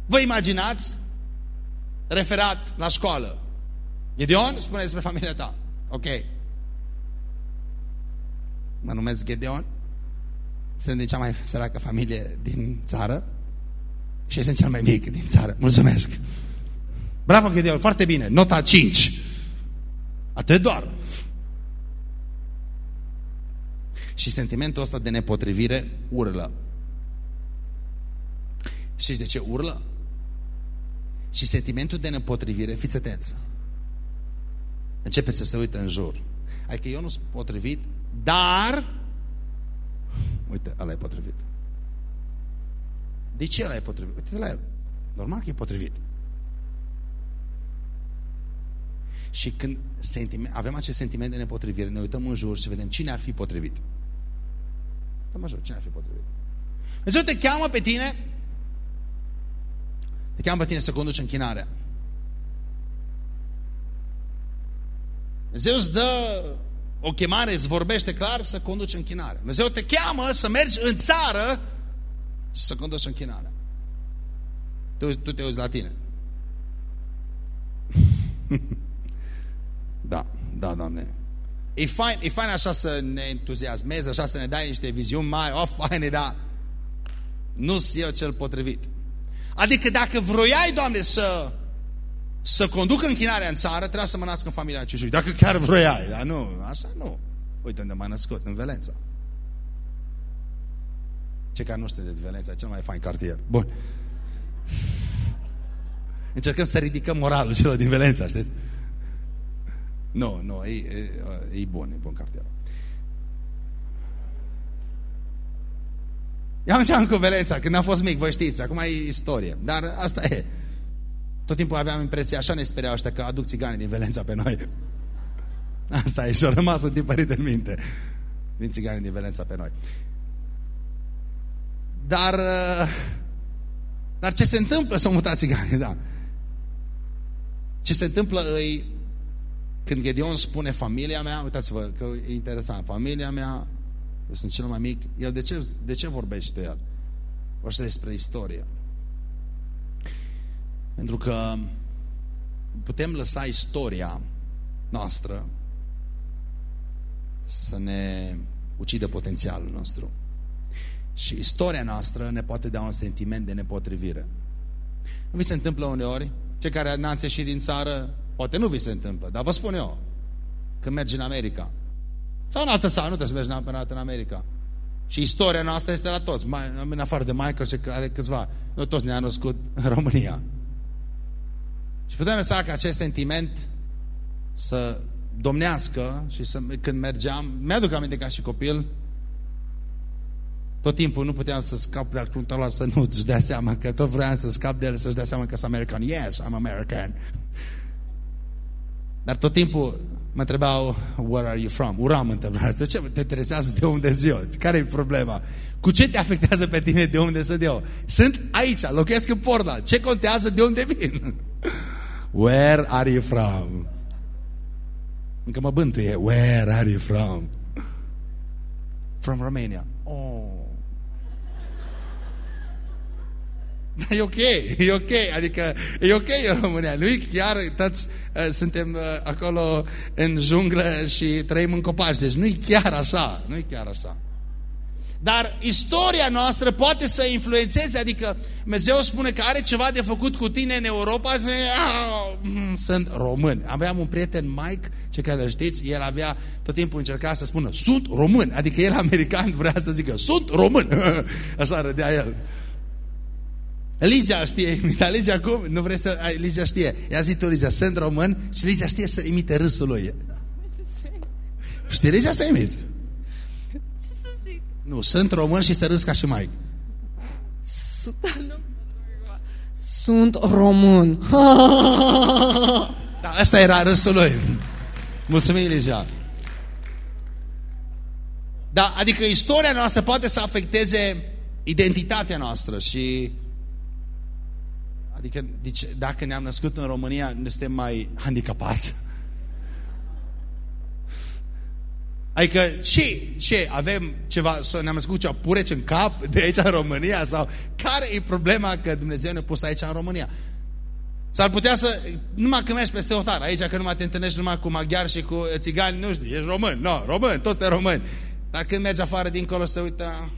A: Vă imaginați referat la școală. Gideon, spune despre familia ta. Ok. Mă numesc Gideon sunt din cea mai săracă familie din țară și sunt cel mai mic din țară. Mulțumesc! Bravo, Gedeon, foarte bine, nota 5. Atât doar. Și sentimentul ăsta de nepotrivire urlă. Și de ce urlă? Și sentimentul de nepotrivire, fiți atenți, începe să se uită în jur. Adică eu nu sunt potrivit, dar Uite, ăla e potrivit. De ce ăla e potrivit? Uite la el. Normal că e potrivit. Și când sentiment, avem acest sentiment de nepotrivire, ne uităm în jur și vedem cine ar fi potrivit. Uităm în jur, cine ar fi potrivit. Dumnezeu te cheamă pe tine te cheamă pe tine să conduci închinarea. Dumnezeu îți dă o chemare, îți vorbește clar să conduci închinarea. Dumnezeu te cheamă să mergi în țară să conduci închinarea. Tu, tu te uiți la tine. da, da, Doamne. E fain, e fain așa să ne entuziasmezi, așa să ne dai niște viziuni mai, o, faine, dar nu sunt eu cel potrivit. Adică dacă vroiai, Doamne, să, să conducă închinarea în țară, trebuia să mă nasc în familia Ciușui. Dacă chiar vroiai, dar nu, așa nu. Uite unde m-a născut, în Velența. Ce care nu știe de Velența, cel mai fain cartier. Bun. Încercăm să ridicăm moralul celor din Velența, știți? Nu, nu, e, e, e bun, e bun cartierul. Eu am cu Velența, când am fost mic, voi știți, acum e istorie. Dar asta e. Tot timpul aveam impresia, așa ne spereau ăștia, că aduc țigani din Velența pe noi. Asta e și a rămas un tipărit în minte. Vin țigani din Velența pe noi. Dar, uh, dar ce se întâmplă să mutat țiganii, da. Ce se întâmplă îi, când Gedeon spune familia mea, uitați-vă că e interesant, familia mea, eu sunt cel mai mic, el de ce, de ce vorbește el? Vorbește despre istorie. Pentru că putem lăsa istoria noastră să ne ucidă potențialul nostru. Și istoria noastră ne poate da un sentiment de nepotrivire. Nu vi se întâmplă uneori? Cei care n-ați ieșit din țară, poate nu vi se întâmplă, dar vă spun eu, când mergi în America, sau în altă țară, nu trebuie să mergi neapărat în America. Și istoria noastră este la toți, mai, în afară de Michael și care câțiva, nu toți ne-a născut în România. Și putem lăsa ca acest sentiment să domnească și să, când mergeam, mi-aduc aminte ca și copil, tot timpul nu puteam să scap de al ăla să nu-ți dea seama că tot vreau să scap de el să-și dea seama că sunt American. Yes, I'm American. Dar tot timpul mă întrebau, where are you from? Ura mă întreba, de ce te interesează de unde sunt eu? Care e problema? Cu ce te afectează pe tine de unde sunt eu? Sunt aici, locuiesc în Portland. Ce contează de unde vin? Where are you from? Încă mă bântuie. Where are you from? From Romania. Oh. Dar e ok, e ok, adică e ok în România. Nu chiar toți uh, suntem uh, acolo în junglă și trăim în copaci, deci nu e chiar așa, nu e chiar așa. Dar istoria noastră poate să influențeze, adică Dumnezeu spune că are ceva de făcut cu tine în Europa și mm, sunt român. Aveam un prieten, Mike, ce care îl știți, el avea tot timpul încerca să spună sunt român, adică el american vrea să zică sunt român. Așa râdea el. Ligia știe imita. Ligia cum? Nu vrei să... Ligia știe. Ia zi tu, Ligia, sunt român și Ligia știe să imite râsul lui. Știi Ligia să imiți? Nu, sunt român și să râs ca și mai.
C: Sunt român.
A: Da, asta era râsul lui. Mulțumim, Ligia. Da, adică istoria noastră poate să afecteze identitatea noastră și Adică, deci, dacă ne-am născut în România, ne suntem mai handicapați. Adică, ce, ce, avem ceva, ne-am născut ceva pureci în cap de aici în România? Sau care e problema că Dumnezeu ne-a pus aici în România? S-ar putea să, numai când mergi peste hotar, aici că numai te întâlnești numai cu maghiari și cu țigani, nu știu, ești român, nu, no, român, toți suntem români. Dar când mergi afară dincolo să uită,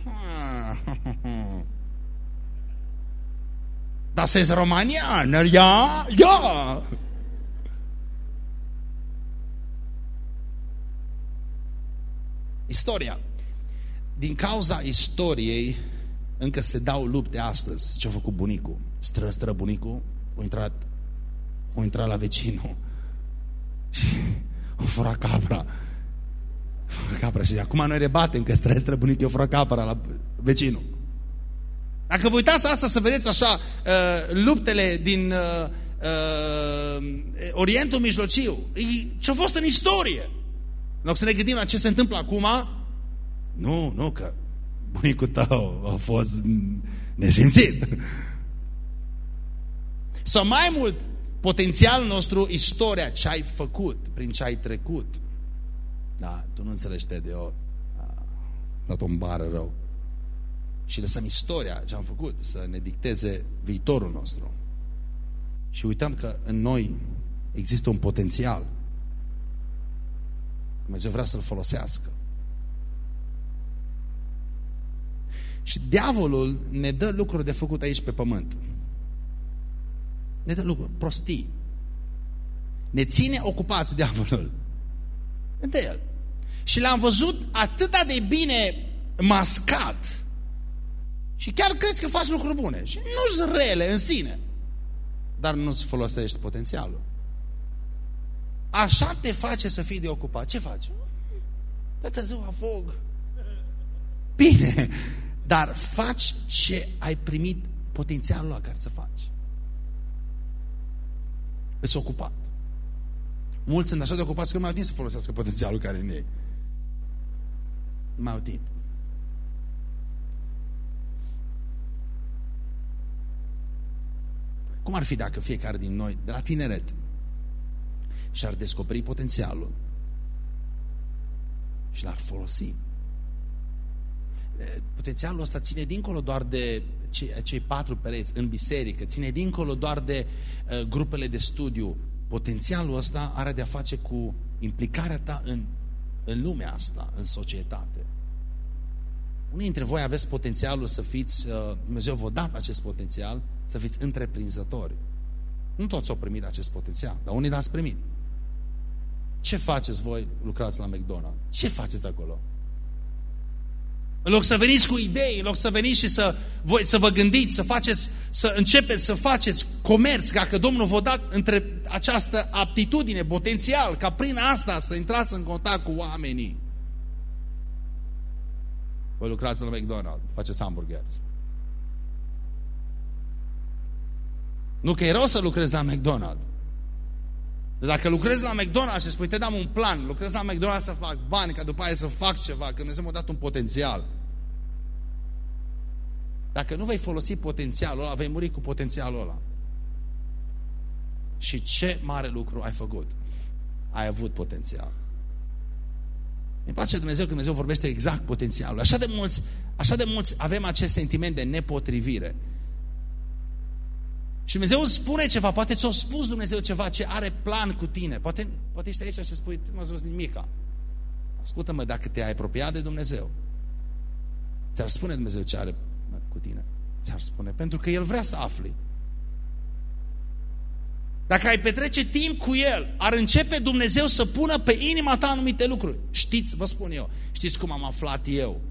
A: Das ist Romanianer, ja, ja. Istoria. Din cauza istoriei încă se dau lupte astăzi. Ce a făcut bunicul? Stră, stră bunicul, a intrat, a intrat la vecinul și a furat capra. capra și acum noi rebatem că stră, stră bunicul a furat capra la vecinul. Dacă vă uitați asta să vedeți așa uh, luptele din uh, uh, Orientul Mijlociu, ce-a fost în istorie. În loc să ne gândim la ce se întâmplă acum, nu, nu, că bunicul tău a fost nesimțit. Sau mai mult, potențialul nostru, istoria, ce ai făcut, prin ce ai trecut. Da, tu nu înțelegi, de eu, dat-o bară rău și lăsăm istoria ce am făcut să ne dicteze viitorul nostru. Și uităm că în noi Există un potențial. Dumnezeu vrea să-l folosească. Și diavolul ne dă lucruri de făcut aici pe pământ. Ne dă lucruri, prostii. Ne ține ocupați diavolul. De el. Și l-am văzut atât de bine mascat. Și chiar crezi că faci lucruri bune. Și nu sunt rele în sine. Dar nu-ți folosești potențialul. Așa te face să fii de ocupat. Ce faci? Dă târziu afog. Bine, dar faci ce ai primit potențialul la care să faci. Îți ocupat. Mulți sunt așa de ocupați că nu mai au timp să folosească potențialul care în ei. Nu mai au timp. Cum ar fi dacă fiecare din noi, de la tineret, și-ar descoperi potențialul și l-ar folosi? Potențialul ăsta ține dincolo doar de cei, cei patru pereți în biserică, ține dincolo doar de uh, grupele de studiu. Potențialul ăsta are de-a face cu implicarea ta în, în lumea asta, în societate. Unii dintre voi aveți potențialul să fiți, uh, Dumnezeu vă dat acest potențial, să fiți întreprinzători. Nu toți au primit acest potențial, dar unii l-ați primit. Ce faceți voi lucrați la McDonald's? Ce faceți acolo? În loc să veniți cu idei, în loc să veniți și să, voi, să vă gândiți, să faceți, să începeți să faceți comerț, dacă Domnul vă dat între această aptitudine, potențial, ca prin asta să intrați în contact cu oamenii. Voi lucrați la McDonald's, faceți hamburgers. Nu că e rău să lucrezi la McDonald's. Dacă lucrezi la McDonald's și spui, te dam un plan, lucrezi la McDonald's să fac bani, ca după aia să fac ceva, că Dumnezeu mi-a dat un potențial. Dacă nu vei folosi potențialul ăla, vei muri cu potențialul ăla. Și ce mare lucru ai făcut? Ai avut potențial. Îmi place Dumnezeu că Dumnezeu vorbește exact potențialul. Așa de mulți, așa de mulți avem acest sentiment de nepotrivire. Și Dumnezeu îți spune ceva, poate ți-a spus Dumnezeu ceva ce are plan cu tine. Poate, poate ești aici și spui, nu m-a nimica. Ascultă-mă, dacă te-ai apropiat de Dumnezeu, ți-ar spune Dumnezeu ce are cu tine. Ți-ar spune, pentru că El vrea să afli. Dacă ai petrece timp cu El, ar începe Dumnezeu să pună pe inima ta anumite lucruri. Știți, vă spun eu, știți cum am aflat eu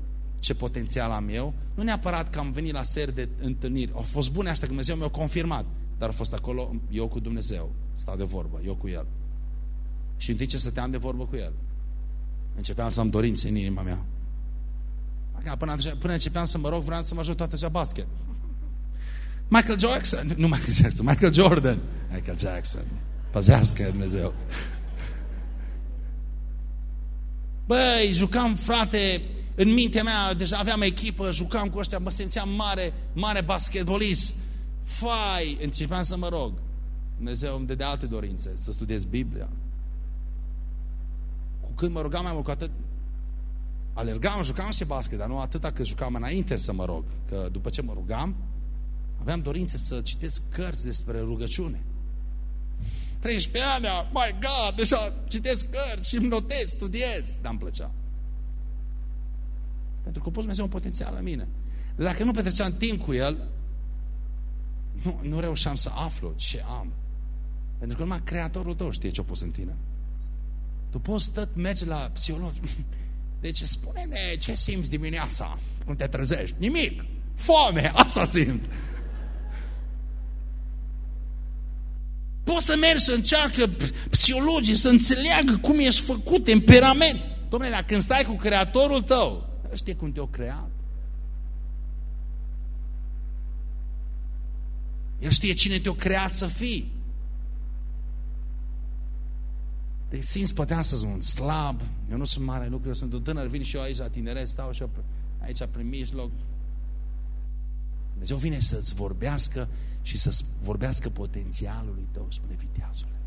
A: ce potențial am eu? Nu neapărat că am venit la seri de întâlniri. Au fost bune astea, că Dumnezeu mi-a confirmat. Dar a fost acolo eu cu Dumnezeu. Stau de vorbă, eu cu El. Și întâi ce stăteam de vorbă cu El. Începeam să am dorințe în inima mea. Până, până începeam să mă rog, vreau să mă ajut toată acea basket. Michael Jackson, nu Michael Jackson, Michael Jordan. Michael Jackson. Păzească Dumnezeu. Băi, jucam, frate, în mintea mea, deja aveam echipă, jucam cu ăștia, mă simțeam mare, mare basketbolist. Fai, începeam să mă rog. Dumnezeu îmi dădea alte dorințe, să studiez Biblia. Cu când mă rugam mai mult, cu atât alergam, jucam și basket, dar nu atâta cât jucam înainte să mă rog. Că după ce mă rugam, aveam dorințe să citesc cărți despre rugăciune. 13 ani, my God, deja citesc cărți și îmi notez, studiez, dar îmi plăcea. Pentru că a pus Dumnezeu un potențial la mine. Dacă nu petreceam timp cu El, nu, nu reușeam să aflu ce am. Pentru că numai Creatorul tău știe ce a pus în tine. Tu poți tot merge la psiholog. Deci spune-ne ce simți dimineața când te trezești. Nimic. Foame, asta simt. Poți să mergi să încearcă psihologii să înțeleagă cum ești făcut, temperament. Domnule, dar când stai cu Creatorul tău, știe cum te-o creat. El știe cine te-o creat să fii. Deci simți puteam să sunt slab, eu nu sunt mare lucru, eu sunt un tânăr, vin și eu aici la tineret, stau și eu aici prin mijloc. Dumnezeu vine să-ți vorbească și să vorbească potențialului tău, spune viteazule.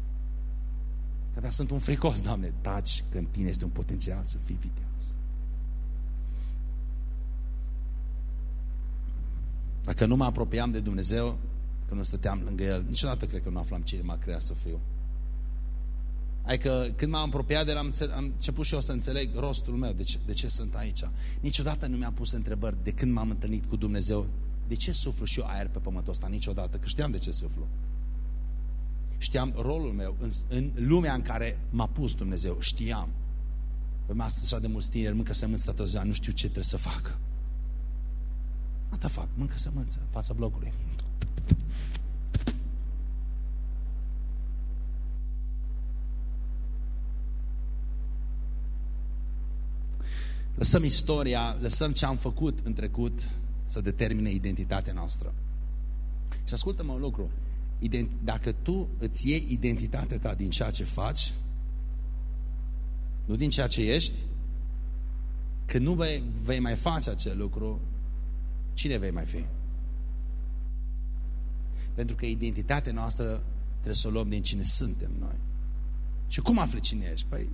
A: Că da, sunt un fricos, Doamne, taci că în tine este un potențial să fii viteaz. Dacă nu mă apropiam de Dumnezeu, când nu stăteam lângă El, niciodată cred că nu aflam ce m-a creat să fiu. Adică când m-am apropiat de el, am, am început și eu să înțeleg rostul meu, de ce, de ce sunt aici. Niciodată nu mi-am pus întrebări de când m-am întâlnit cu Dumnezeu, de ce suflu și eu aer pe pământul ăsta niciodată, că știam de ce suflu. Știam rolul meu în, în lumea în care m-a pus Dumnezeu, știam. Pe masă așa de mulți tineri mâncă sămânță toată ziua, nu știu ce trebuie să facă. Asta fac, mâncă sămânță în fața blocului. Lăsăm istoria, lăsăm ce am făcut în trecut să determine identitatea noastră. Și ascultă-mă un lucru. Dacă tu îți iei identitatea ta din ceea ce faci, nu din ceea ce ești, când nu vei, vei mai face acel lucru, cine vei mai fi? Pentru că identitatea noastră trebuie să o luăm din cine suntem noi. Și cum afli cine ești? Păi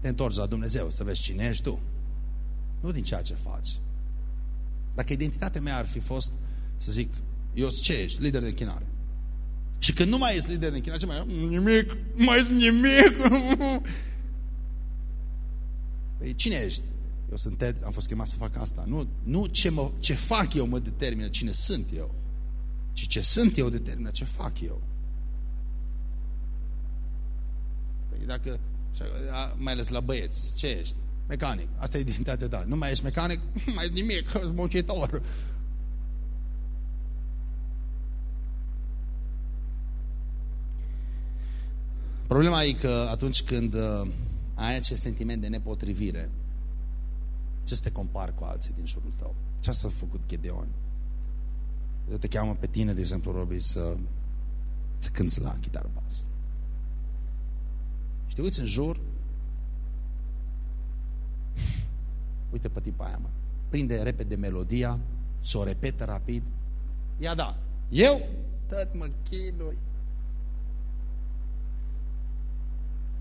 A: te întorci la Dumnezeu să vezi cine ești tu. Nu din ceea ce faci. Dacă identitatea mea ar fi fost, să zic, eu ce ești? Lider de închinare. Și când nu mai ești lider de închinare, ce mai Nimic, mai ești nimic. Păi cine ești? Eu sunt Ted, am fost chemat să fac asta. Nu, nu ce, mă, ce fac eu mă determină cine sunt eu, ci ce sunt eu determină ce fac eu. Păi dacă mai ales la băieți. Ce ești? Mecanic. Asta e identitatea ta. Nu mai ești mecanic? Mai ești nimic, ești muncitor. Problema e că atunci când uh, ai acest sentiment de nepotrivire, ce să te compari cu alții din jurul tău? Ce s-a făcut Gedeon? Eu te cheamă pe tine, de exemplu, Robi, să, să cânți la chitară basă. Și te uiți în jur, uite pe tipa aia, mă. Prinde repede melodia, să o repetă rapid. Ia da, eu tot mă chinui.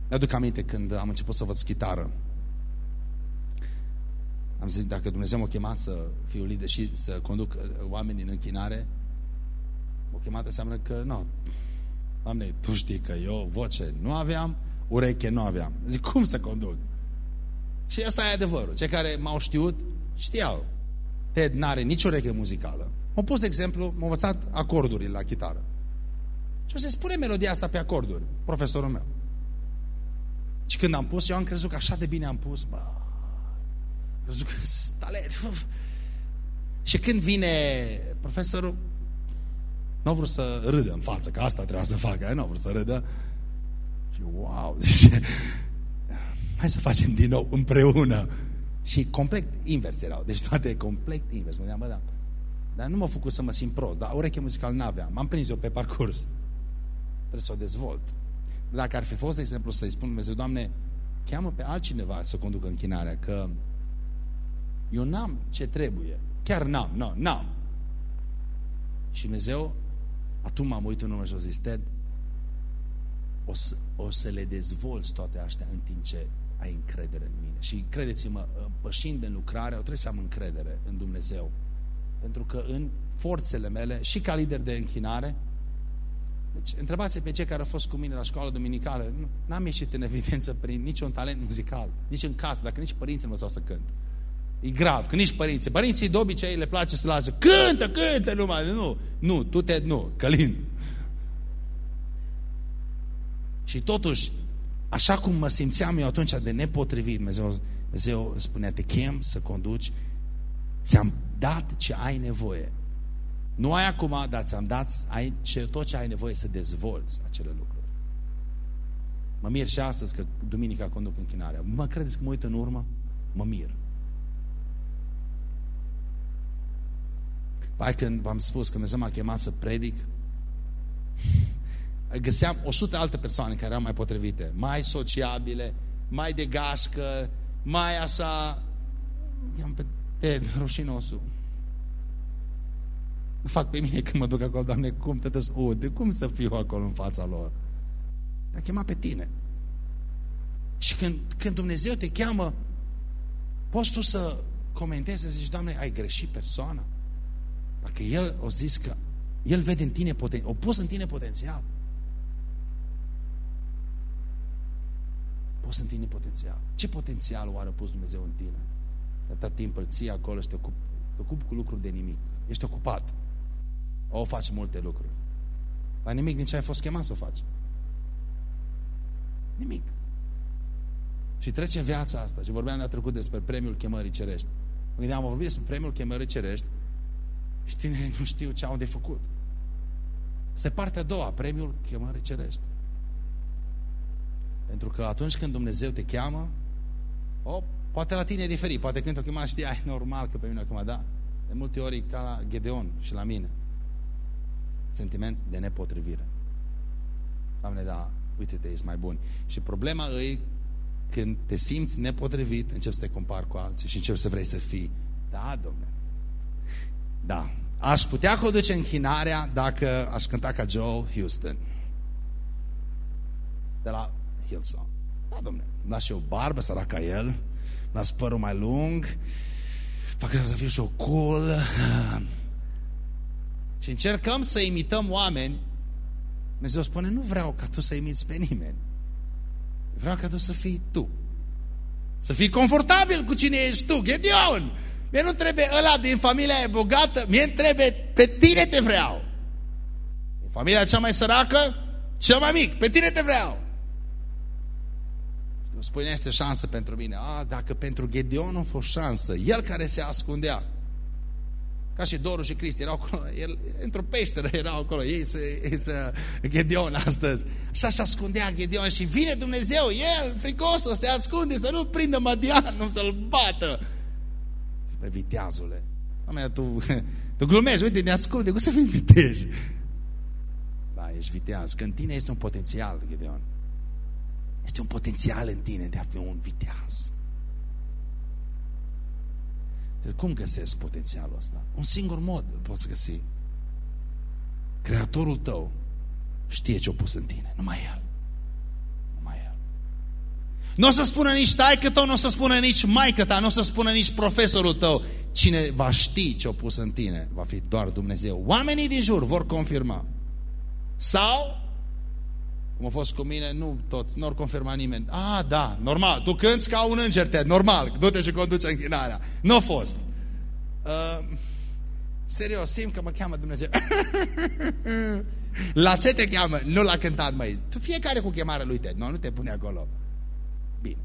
A: Ne-aduc aminte când am început să văd chitară. Am zis, dacă Dumnezeu m-a chemat să fiu lider și să conduc uh, oameni în închinare, m-a chemat înseamnă că nu. Doamne, tu știi că eu voce nu aveam, ureche nu aveam. Zic, cum să conduc? Și asta e adevărul. Cei care m-au știut, știau. Ted n-are nici ureche muzicală. M-au pus, de exemplu, m-au învățat acordurile la chitară. Și o să spune melodia asta pe acorduri, profesorul meu. Și când am pus, eu am crezut că așa de bine am pus, bă, am crezut că talent. Și când vine profesorul, nu a vrut să râdă în față, că asta trebuia să facă, nu a vrut să râdă. Și wow, zice, hai să facem din nou împreună. Și complet invers erau. Deci toate complet invers. Mă bă, da. Dar nu m-a făcut să mă simt prost. Dar ureche muzical n-aveam. M-am prins eu pe parcurs. Trebuie să o dezvolt. Dacă ar fi fost, de exemplu, să-i spun Dumnezeu, Doamne, cheamă pe altcineva să conducă închinarea, că eu n-am ce trebuie. Chiar n-am, nu, n-am. Și Dumnezeu, atunci m-am uitat în urmă și a zis, Ted, o să, o să le dezvolți toate astea în timp ce ai încredere în mine. Și credeți-mă, pășind în lucrare, o trebuie să am încredere în Dumnezeu. Pentru că în forțele mele, și ca lider de închinare, deci, întrebați pe cei care au fost cu mine la școală dominicală, n-am ieșit în evidență prin niciun talent muzical, nici în casă, dacă nici părinții nu mă să cânt. E grav, că nici părinții. Părinții de obicei le place să lasă, cântă, cântă numai. Nu, nu, tu te, nu, Călin. Și totuși, așa cum mă simțeam eu atunci de nepotrivit, Dumnezeu, Dumnezeu spunea, te chem să conduci, ți-am dat ce ai nevoie. Nu ai acum, dar ți-am dat ai ce, tot ce ai nevoie să dezvolți acele lucruri. Mă mir și astăzi că duminica conduc închinarea. Mă credeți că mă uit în urmă? Mă mir. Pai când v-am spus că Dumnezeu m-a chemat să predic, găseam o sută alte persoane care erau mai potrivite, mai sociabile, mai de gașcă, mai așa... I-am pe, pe rușinosul. Fac pe mine când mă duc acolo, Doamne, cum te de cum să fiu acolo în fața lor? Te-a chemat pe tine. Și când, când Dumnezeu te cheamă, poți tu să comentezi, să zici, Doamne, ai greșit persoana. Dacă El o zis că El vede în tine potențial, o pus în tine potențial. pus în tine potențial. Ce potențial oare a pus Dumnezeu în tine? Atâta timp îl ții acolo și te ocupi, te ocupi cu lucruri de nimic. Ești ocupat. O faci multe lucruri. Dar nimic din ce ai fost chemat să o faci. Nimic. Și trece viața asta. Și vorbeam de trecut despre premiul chemării cerești. Mă gândeam, am vorbit despre premiul chemării cerești și tinerii nu știu ce au de făcut. Este partea a doua, premiul chemării cerești. Pentru că atunci când Dumnezeu te cheamă, o, poate la tine e diferit, poate când te chema știi, ai normal că pe mine o chema, da. De multe ori ca la Gedeon și la mine. Sentiment de nepotrivire. Doamne, da, uite-te, ești mai bun. Și problema e când te simți nepotrivit, începi să te compari cu alții și începi să vrei să fii. Da, domne. Da. Aș putea conduce închinarea dacă aș cânta ca Joe Houston. De la Hillsong. Da, domne. Las și o barbă, sărac ca el. Las părul mai lung. Fac să fiu și o cool. Și încercăm să imităm oameni. Dumnezeu spune, nu vreau ca tu să imiți pe nimeni. Vreau ca tu să fii tu. Să fii confortabil cu cine ești tu. Gedeon! Mie nu trebuie ăla din familia e bogată, mie trebuie, pe tine te vreau. Din familia cea mai săracă, cel mai mic, pe tine te vreau. Spune, este șansă pentru mine. A, dacă pentru Gedeon a fost șansă, el care se ascundea, ca și Doru și Cristi erau acolo, el, într-o peșteră erau acolo, ei se, ei se Gedeon astăzi. Așa se ascundea Gedeon și vine Dumnezeu, el, fricos, o se ascunde, să nu-l prindă Madian, nu să-l bată. Spre viteazule. Oameni, tu, tu glumești, uite, ne ascunde, cum să fii viteji? Da, ești viteaz, că în tine este un potențial, Gedeon. Este un potențial în tine de a fi un viteaz. Deci cum găsesc potențialul ăsta? Un singur mod îl poți găsi. Creatorul tău știe ce-a pus în tine, numai El. Numai El. Nu o să spună nici taică tău, nu o să spună nici maică ta, nu o să spună nici profesorul tău. Cine va ști ce-a pus în tine va fi doar Dumnezeu. Oamenii din jur vor confirma. Sau cum a fost cu mine, nu toți, nu ori confirma nimeni. Ah, da, normal, tu cânti ca un înger, Ted, normal, du-te și conduce închinarea. Nu a fost. Uh, serios, simt că mă cheamă Dumnezeu. la ce te cheamă? Nu l-a cântat, mai. Tu fiecare cu chemarea lui Ted, nu, nu te pune acolo. Bine.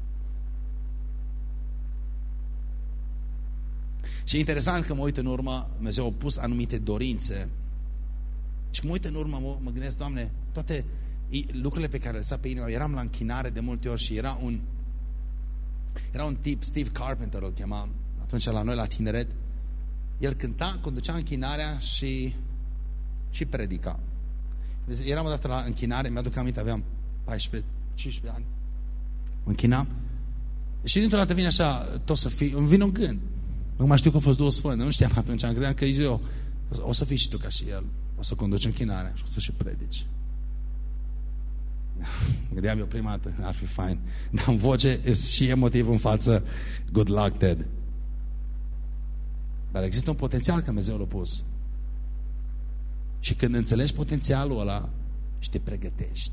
A: Și e interesant că mă uit în urmă, Dumnezeu a pus anumite dorințe și mă uit în urmă, mă, mă gândesc, Doamne, toate lucrurile pe care le lăsa pe inima, eram la închinare de multe ori și era un era un tip, Steve Carpenter îl chema, atunci la noi la tineret, el cânta, conducea închinarea și și predica. Eram odată la închinare, mi-aduc aminte, aveam 14, 15 ani. Mă închinam și dintr-o dată vine așa, tot să fii, îmi vine un gând. Nu mai știu că a fost două sfânt, nu știam atunci, am credeam că eu, o să fii și tu ca și el, o să conduci închinarea și o să și predici. Gândeam eu prima dată, ar fi fain. Dar în voce și emotiv în față, good luck, Ted. Dar există un potențial că Dumnezeu l-a pus. Și când înțelegi potențialul ăla și te pregătești.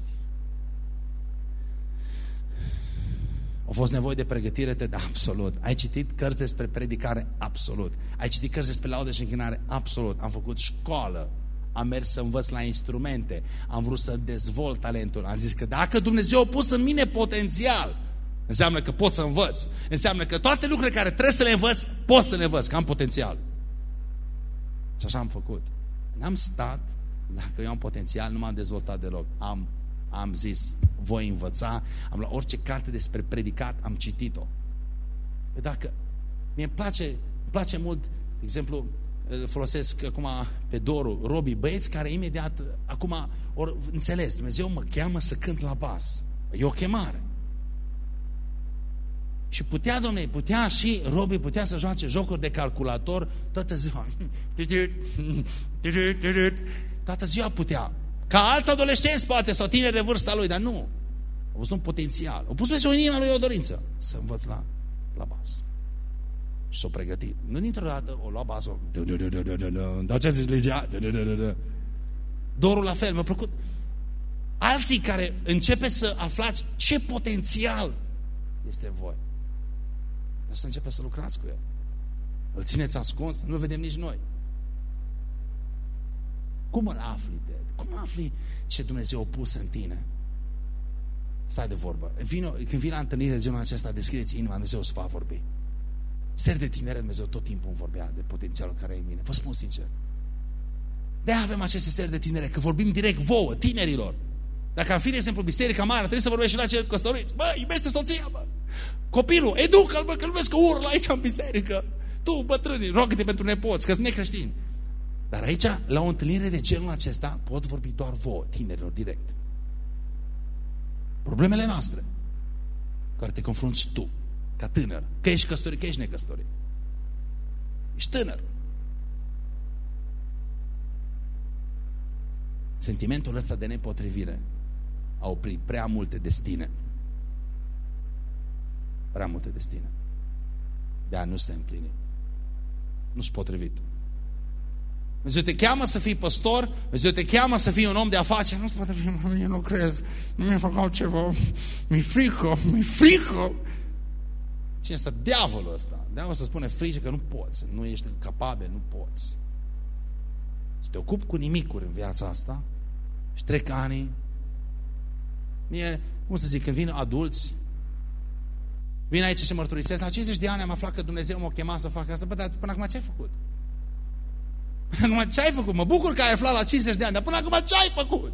A: A fost nevoie de pregătire, te da, absolut. Ai citit cărți despre predicare? Absolut. Ai citit cărți despre laudă și închinare? Absolut. Am făcut școală am mers să învăț la instrumente, am vrut să dezvolt talentul. Am zis că dacă Dumnezeu a pus în mine potențial, înseamnă că pot să învăț. Înseamnă că toate lucrurile care trebuie să le învăț, pot să le învăț, că am potențial. Și așa am făcut. N-am stat, dacă eu am potențial, nu m-am dezvoltat deloc. Am, am zis, voi învăța, am luat orice carte despre predicat, am citit-o. Dacă, mie îmi place, îmi place mult, de exemplu, folosesc acum pe Doru, Robi, băieți care imediat, acum, or, înțeles, Dumnezeu mă cheamă să cânt la bas. E o chemare. Și putea, domne, putea și Robi putea să joace jocuri de calculator toată ziua. Toată ziua putea. Ca alți adolescenți poate, sau tineri de vârsta lui, dar nu. A văzut un potențial. A pus Dumnezeu în inima lui o dorință să învăț la, la bas și s-o pregătit. Nu dintr-o dată o lua basul. Dar ce zici, Ligia? Dorul la fel, mi-a plăcut. Alții care începe să aflați ce potențial este voi. Dar să începeți să lucrați cu el. Îl țineți ascuns, nu-l vedem nici noi. Cum îl afli, de? Cum afli ce Dumnezeu a pus în tine? Stai de vorbă. Vino, când vii la întâlnire de genul acesta, deschideți inima, Dumnezeu să va vorbi. Seri de tinere, Dumnezeu tot timpul îmi vorbea de potențialul care e în mine. Vă spun sincer. de avem aceste seri de tinere, că vorbim direct vouă, tinerilor. Dacă am fi, de exemplu, biserica mare, trebuie să vorbești și la cei căsătoriți. Bă, iubește soția, bă. Copilul, educă-l, bă, că-l vezi că urlă aici în biserică. Tu, bătrâni, rogă-te pentru nepoți, că sunt necreștini. Dar aici, la o întâlnire de genul acesta, pot vorbi doar vouă, tinerilor, direct. Problemele noastre, care te confrunți tu, ca tânăr, că ești căsătorit, că ești necăsătorit. Ești tânăr. Sentimentul ăsta de nepotrivire a oprit prea multe destine. Prea multe destine. De a nu se împlini. Nu-s potrivit. Dumnezeu te cheamă să fii păstor, Dumnezeu te cheamă să fii un om de afaceri. Nu-ți poate fi, mie nu crezi, nu mi-a făcut altceva, mi-e frică, mi-e frică. Cine este diavolul ăsta? Diavolul să spune frică că nu poți, nu ești capabil, nu poți. Și te ocupi cu nimicuri în viața asta și trec ani. Mie, cum să zic, când vin adulți, vin aici și mărturisesc, la 50 de ani am aflat că Dumnezeu m-a chemat să fac asta, bă, dar până acum ce ai făcut? Până acum ce ai făcut? Mă bucur că ai aflat la 50 de ani, dar până acum ce ai făcut?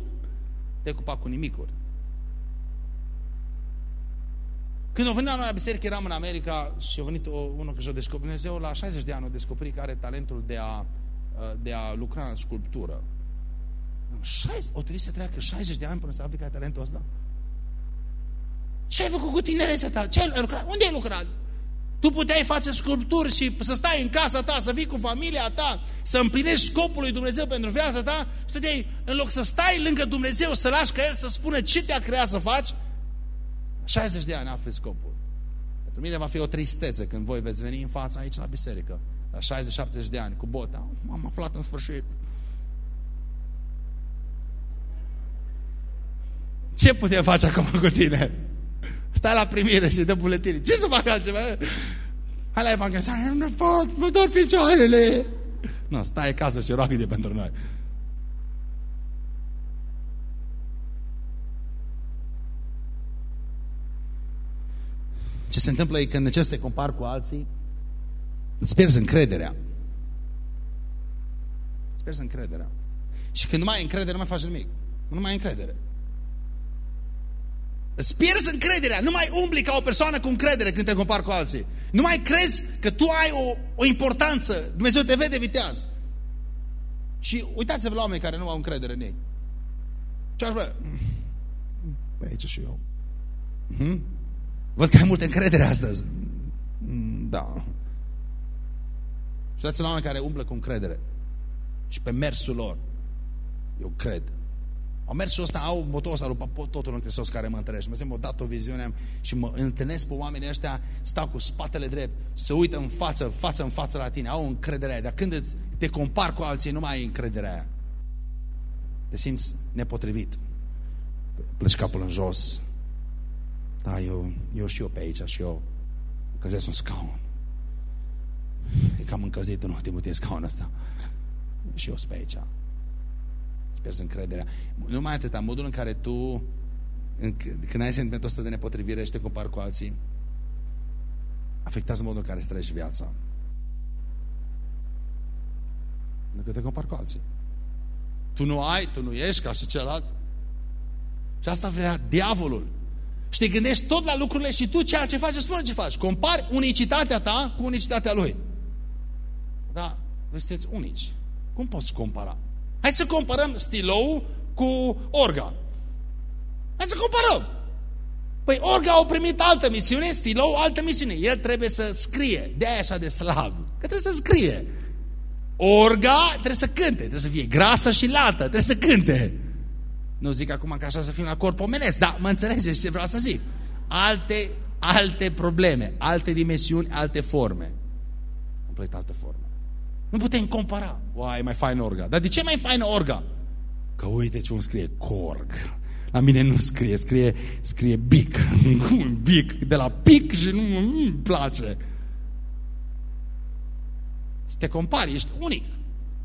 A: Te-ai ocupat cu nimicuri. Când au venit la noi la biserică, eram în America și a venit o, unul că și-a descoperit, Dumnezeu la 60 de ani a descoperit că are talentul de a, de a lucra în sculptură. 60, o trebuie să treacă 60 de ani până să afli că ai talentul ăsta? Ce ai făcut cu tinerețea ta? Ce ai lucrat? Unde ai lucrat? Tu puteai face sculpturi și să stai în casa ta, să vii cu familia ta, să împlinești scopul lui Dumnezeu pentru viața ta și tu te în loc să stai lângă Dumnezeu, să lași ca El să spună ce te-a creat să faci, 60 de ani afli scopul. Pentru mine va fi o tristețe când voi veți veni în fața aici la biserică, la 60-70 de ani, cu bota. M-am aflat în sfârșit. Ce putem face acum cu tine? Stai la primire și dă buletine. Ce să fac altceva? Hai la evanghelie. Nu pot, mă dor picioarele. Nu, stai acasă și roagă de pentru noi. Ce se întâmplă e când încerci să te compari cu alții, îți pierzi încrederea. Îți pierzi încrederea. Și când nu mai ai încredere, nu mai faci nimic. Nu mai ai încredere. Îți pierzi încrederea. Nu mai umbli ca o persoană cu încredere când te compari cu alții. Nu mai crezi că tu ai o, o importanță. Dumnezeu te vede viteaz. Și uitați-vă la oameni care nu au încredere în ei. Ce aș vrea? Păi aici și eu. Hmm? Văd că ai multă încredere astăzi. Da. Și dați la oameni care umblă cu încredere. Și pe mersul lor. Eu cred. Au mers și ăsta, au motorul ăsta lui totul în Hristos care mă întărește. Dumnezeu m-a dat o viziune și mă întâlnesc pe oamenii ăștia, stau cu spatele drept, se uită în față, față în față la tine, au încrederea aia. Dar când îți, te compar cu alții, nu mai ai încrederea aia. Te simți nepotrivit. Pleci capul în jos. Da, eu, eu și eu pe aici și eu încălzesc un scaun. E cam încălzit în ultimul timp scaunul ăsta. Și eu sunt pe aici îți pierzi încrederea. Numai atâta, modul în care tu, în, când ai sentimentul ăsta de nepotrivire și te compari cu alții, afectează modul în care îți trăiești viața. Pentru că te compari cu alții. Tu nu ai, tu nu ești ca și celălalt. Și asta vrea diavolul. Și te gândești tot la lucrurile și tu ceea ce faci, spune ce faci. Compari unicitatea ta cu unicitatea lui. Da, voi sunteți unici. Cum poți compara? Hai să comparăm stilou cu orga. Hai să comparăm. Păi orga au primit altă misiune, stilou altă misiune. El trebuie să scrie. De aia așa de slab. Că trebuie să scrie. Orga trebuie să cânte. Trebuie să fie grasă și lată. Trebuie să cânte. Nu zic acum că așa să fim la corp omenesc, dar mă înțelegeți ce vreau să zic. Alte, alte probleme, alte dimensiuni, alte forme. Complet altă formă. Nu putem compara. Oa, e mai fain orga. Dar de ce mai faină orga? Că uite ce îmi scrie Corg. La mine nu scrie, scrie, scrie bic. bic, de la pic și nu îmi place. Să te compari, ești unic.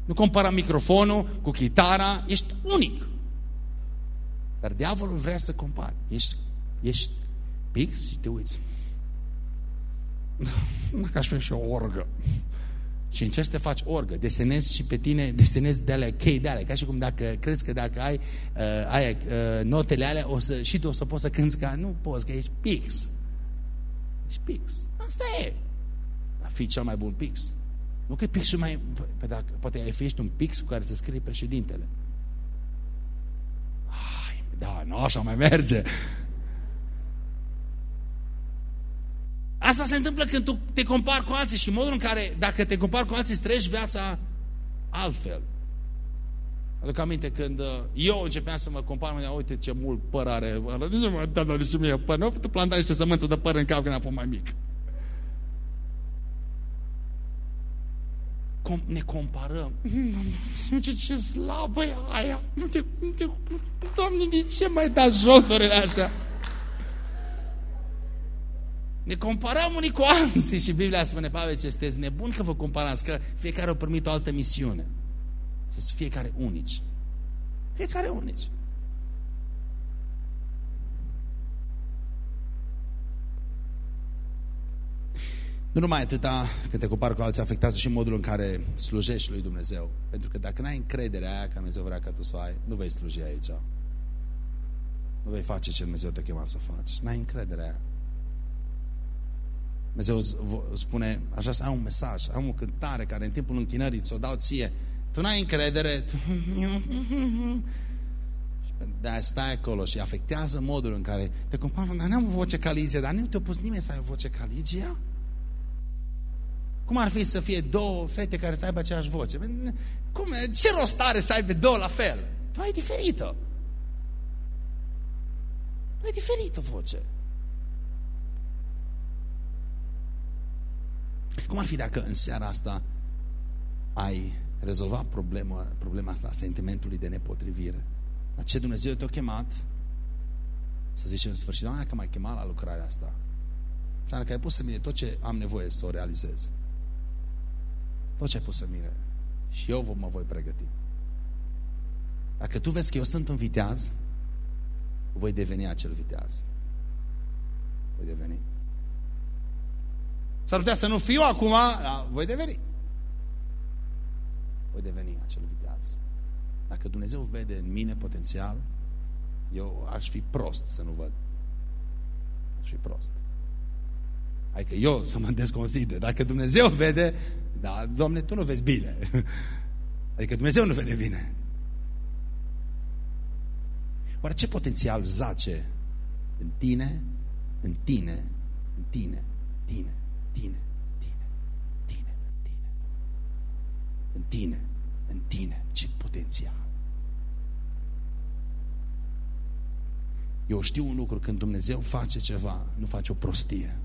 A: Nu compara microfonul cu chitara, ești unic. Dar diavolul vrea să compari. Ești, ești pix și te uiți. Dacă aș fi și o orgă. Și încerci să te faci orgă, desenezi și pe tine, desenezi de alea, chei de alea, ca și cum dacă crezi că dacă ai uh, aia, uh, notele alea, o să, și tu o să poți să cânti ca, nu poți, că ești pix. Ești pix. Asta e. A fi cel mai bun pix. Nu că pixul mai... Păi dacă, poate ai fi un pix cu care să scrie președintele. Ai, da, nu așa mai merge. Asta se întâmplă când tu te compari cu alții și modul în care, dacă te compari cu alții, îți treci viața altfel. Aduc aminte când uh, eu începeam să mă compar, mă uite ce mult păr are, nu se mă da, și mie păr, nu putut planta niște sămânță de păr în cap când am fost mai mic. Com ne comparăm. Nu ce, ce slabă e aia. Nu te, nu te, Doamne, de ce mai da jocurile astea? Ne comparăm unii cu alții și Biblia spune, Pavel, ce sunteți nebun că vă comparați, că fiecare a primit o altă misiune. Să fiecare unici. Fiecare unici. Nu numai atâta, când te compari cu alții, afectează și modul în care slujești lui Dumnezeu. Pentru că dacă n-ai încrederea aia că Dumnezeu vrea ca tu să o ai, nu vei sluji aici. Nu vei face ce Dumnezeu te chema să faci. N-ai încrederea aia. Dumnezeu spune, așa să ai un mesaj, am o cântare care în timpul închinării ți-o dau ție. Tu n-ai încredere, tu... de stai acolo și afectează modul în care te compari, dar n-am o voce ca Ligia, dar nu te-a pus nimeni să ai o voce ca Ligia? Cum ar fi să fie două fete care să aibă aceeași voce? Cum, ce rost are să aibă două la fel? Tu ai diferită. Tu ai diferită voce. Cum ar fi dacă în seara asta ai rezolvat problema, problema asta a sentimentului de nepotrivire? La ce Dumnezeu te-a chemat? Să zici în sfârșit, Doamne, că m-ai chemat la lucrarea asta. Înseamnă că ai pus să mine tot ce am nevoie să o realizez. Tot ce ai pus să mine. Și eu mă voi pregăti. Dacă tu vezi că eu sunt un viteaz, voi deveni acel viteaz. Voi deveni. S-ar putea să nu fiu acum, dar voi deveni. Voi deveni acel viteaz. Dacă Dumnezeu vede în mine potențial, eu aș fi prost să nu văd. Aș fi prost. Adică eu să mă desconsider. Dacă Dumnezeu vede, da, Domne, tu nu vezi bine. Adică Dumnezeu nu vede bine. Oare ce potențial zace în tine, în tine, în tine, tine? Tine, tine, tine, în tine. În tine, în tine, ce potențial. Eu știu un lucru, când Dumnezeu face ceva, nu face o prostie.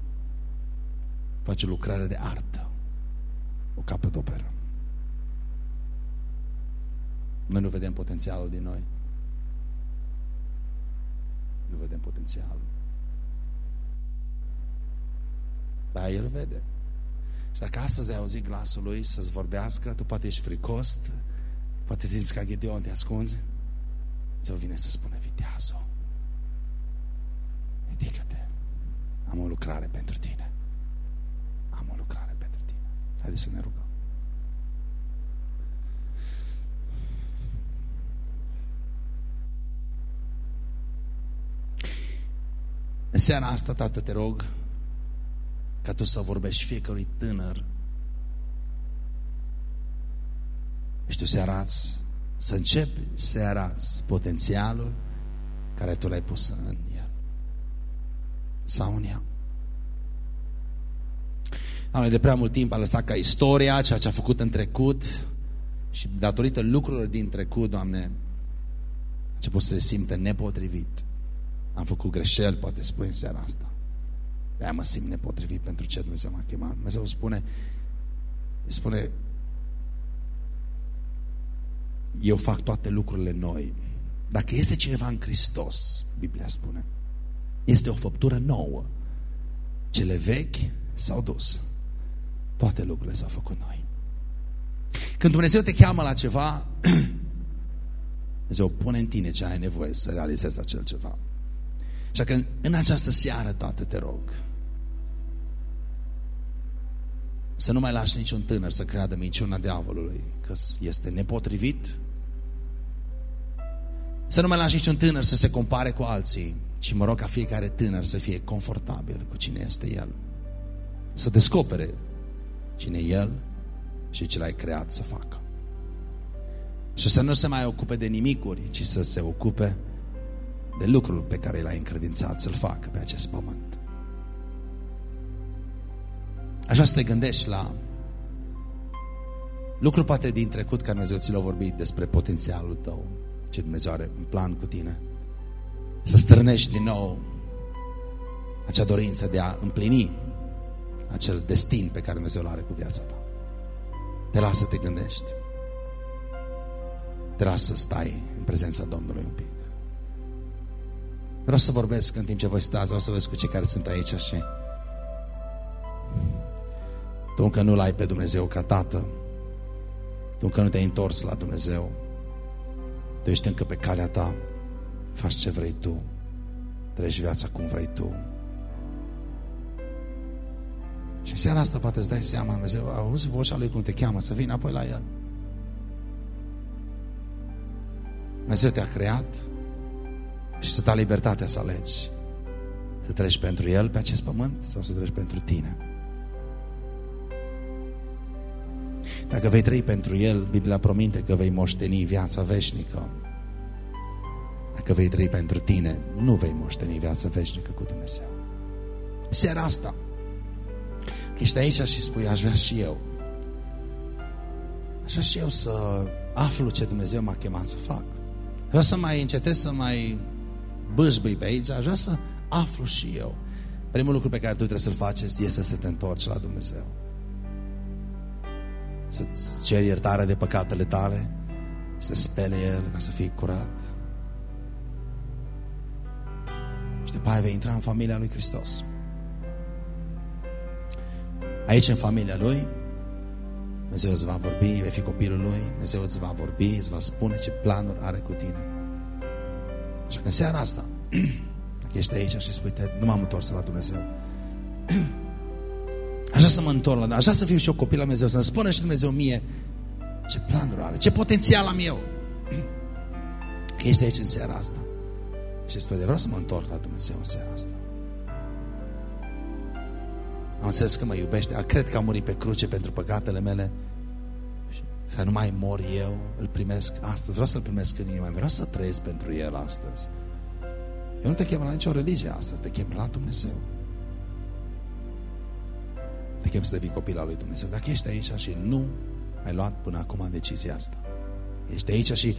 A: Face o lucrare de artă. O capăt operă. Noi nu vedem potențialul din noi. Nu vedem potențialul. Dar El vede. Și dacă astăzi ai auzit glasul Lui să-ți vorbească, tu poate ești fricos, poate te zici ca Gedeon, te ascunzi, ți-o vine să spune vitează Ridică-te. Am o lucrare pentru tine. Am o lucrare pentru tine. Haideți să ne rugăm. În seara asta, Tată, te rog, ca tu să vorbești fiecărui tânăr și tu să arăți, să începi să arăți potențialul care tu l-ai pus în el sau în ea. Doamne, de prea mult timp a lăsat ca istoria, ceea ce a făcut în trecut și datorită lucrurilor din trecut, Doamne, a început să se simtă nepotrivit. Am făcut greșeli, poate spui în seara asta de mă simt nepotrivit pentru ce Dumnezeu m-a chemat. Dumnezeu spune, spune, eu fac toate lucrurile noi. Dacă este cineva în Hristos, Biblia spune, este o făptură nouă. Cele vechi s-au dus. Toate lucrurile s-au făcut noi. Când Dumnezeu te cheamă la ceva, Dumnezeu pune în tine ce ai nevoie să realizezi acel ceva. Așa că în această seară, Tată, te rog, să nu mai lași niciun tânăr să creadă minciuna diavolului, că este nepotrivit. Să nu mai lași niciun tânăr să se compare cu alții, ci mă rog ca fiecare tânăr să fie confortabil cu cine este el. Să descopere cine e el și ce l-ai creat să facă. Și să nu se mai ocupe de nimicuri, ci să se ocupe de lucrul pe care l-ai încredințat să-l facă pe acest pământ. Așa să te gândești la lucruri poate din trecut care Dumnezeu ți l-a vorbit despre potențialul tău, ce Dumnezeu are în plan cu tine. Să strânești din nou acea dorință de a împlini acel destin pe care Dumnezeu l-are cu viața ta. Te lasă să te gândești. Te lasă să stai în prezența Domnului un pic. Vreau să vorbesc în timp ce voi stați, vreau să văd cu cei care sunt aici și tu încă nu l-ai pe Dumnezeu ca tată, tu încă nu te-ai întors la Dumnezeu, tu ești încă pe calea ta, faci ce vrei tu, treci viața cum vrei tu. Și în seara asta poate îți dai seama, Dumnezeu, auzi vocea Lui cum te cheamă, să vii apoi la El. Dumnezeu te-a creat și să ta libertatea să alegi să treci pentru El pe acest pământ sau să treci pentru tine. Dacă vei trăi pentru El, Biblia promite că vei moșteni viața veșnică. Dacă vei trăi pentru tine, nu vei moșteni viața veșnică cu Dumnezeu. Seara asta, că ești aici și spui, aș vrea și eu. Așa și eu să aflu ce Dumnezeu m-a chemat să fac. Vreau să mai încetez să mai bâșbâi pe aici, aș vrea să aflu și eu. Primul lucru pe care tu trebuie să-l faci este să te întorci la Dumnezeu. Să-ți ceri iertare de păcatele tale, să te spele El ca să fii curat. Și după aia vei intra în familia lui Hristos. Aici, în familia Lui, Dumnezeu îți va vorbi, vei fi copilul Lui, Dumnezeu îți va vorbi, îți va spune ce planuri are cu tine. Așa că în seara asta, dacă ești aici și spui, nu m-am întors la Dumnezeu, Așa să mă întorc la așa să fiu și eu copil la Dumnezeu, să-mi spună și Dumnezeu mie ce planuri are, ce potențial am eu. Că ești aici în seara asta și spui, de vreau să mă întorc la Dumnezeu în seara asta. Am înțeles că mă iubește, cred că a murit pe cruce pentru păcatele mele să nu mai mor eu, îl primesc astăzi, vreau să-l primesc în inima, vreau să trăiesc pentru el astăzi. Eu nu te chem la nicio religie astăzi, te chem la Dumnezeu. Te chem să devii copil al lui Dumnezeu. Dacă ești aici și nu ai luat până acum decizia asta, ești aici și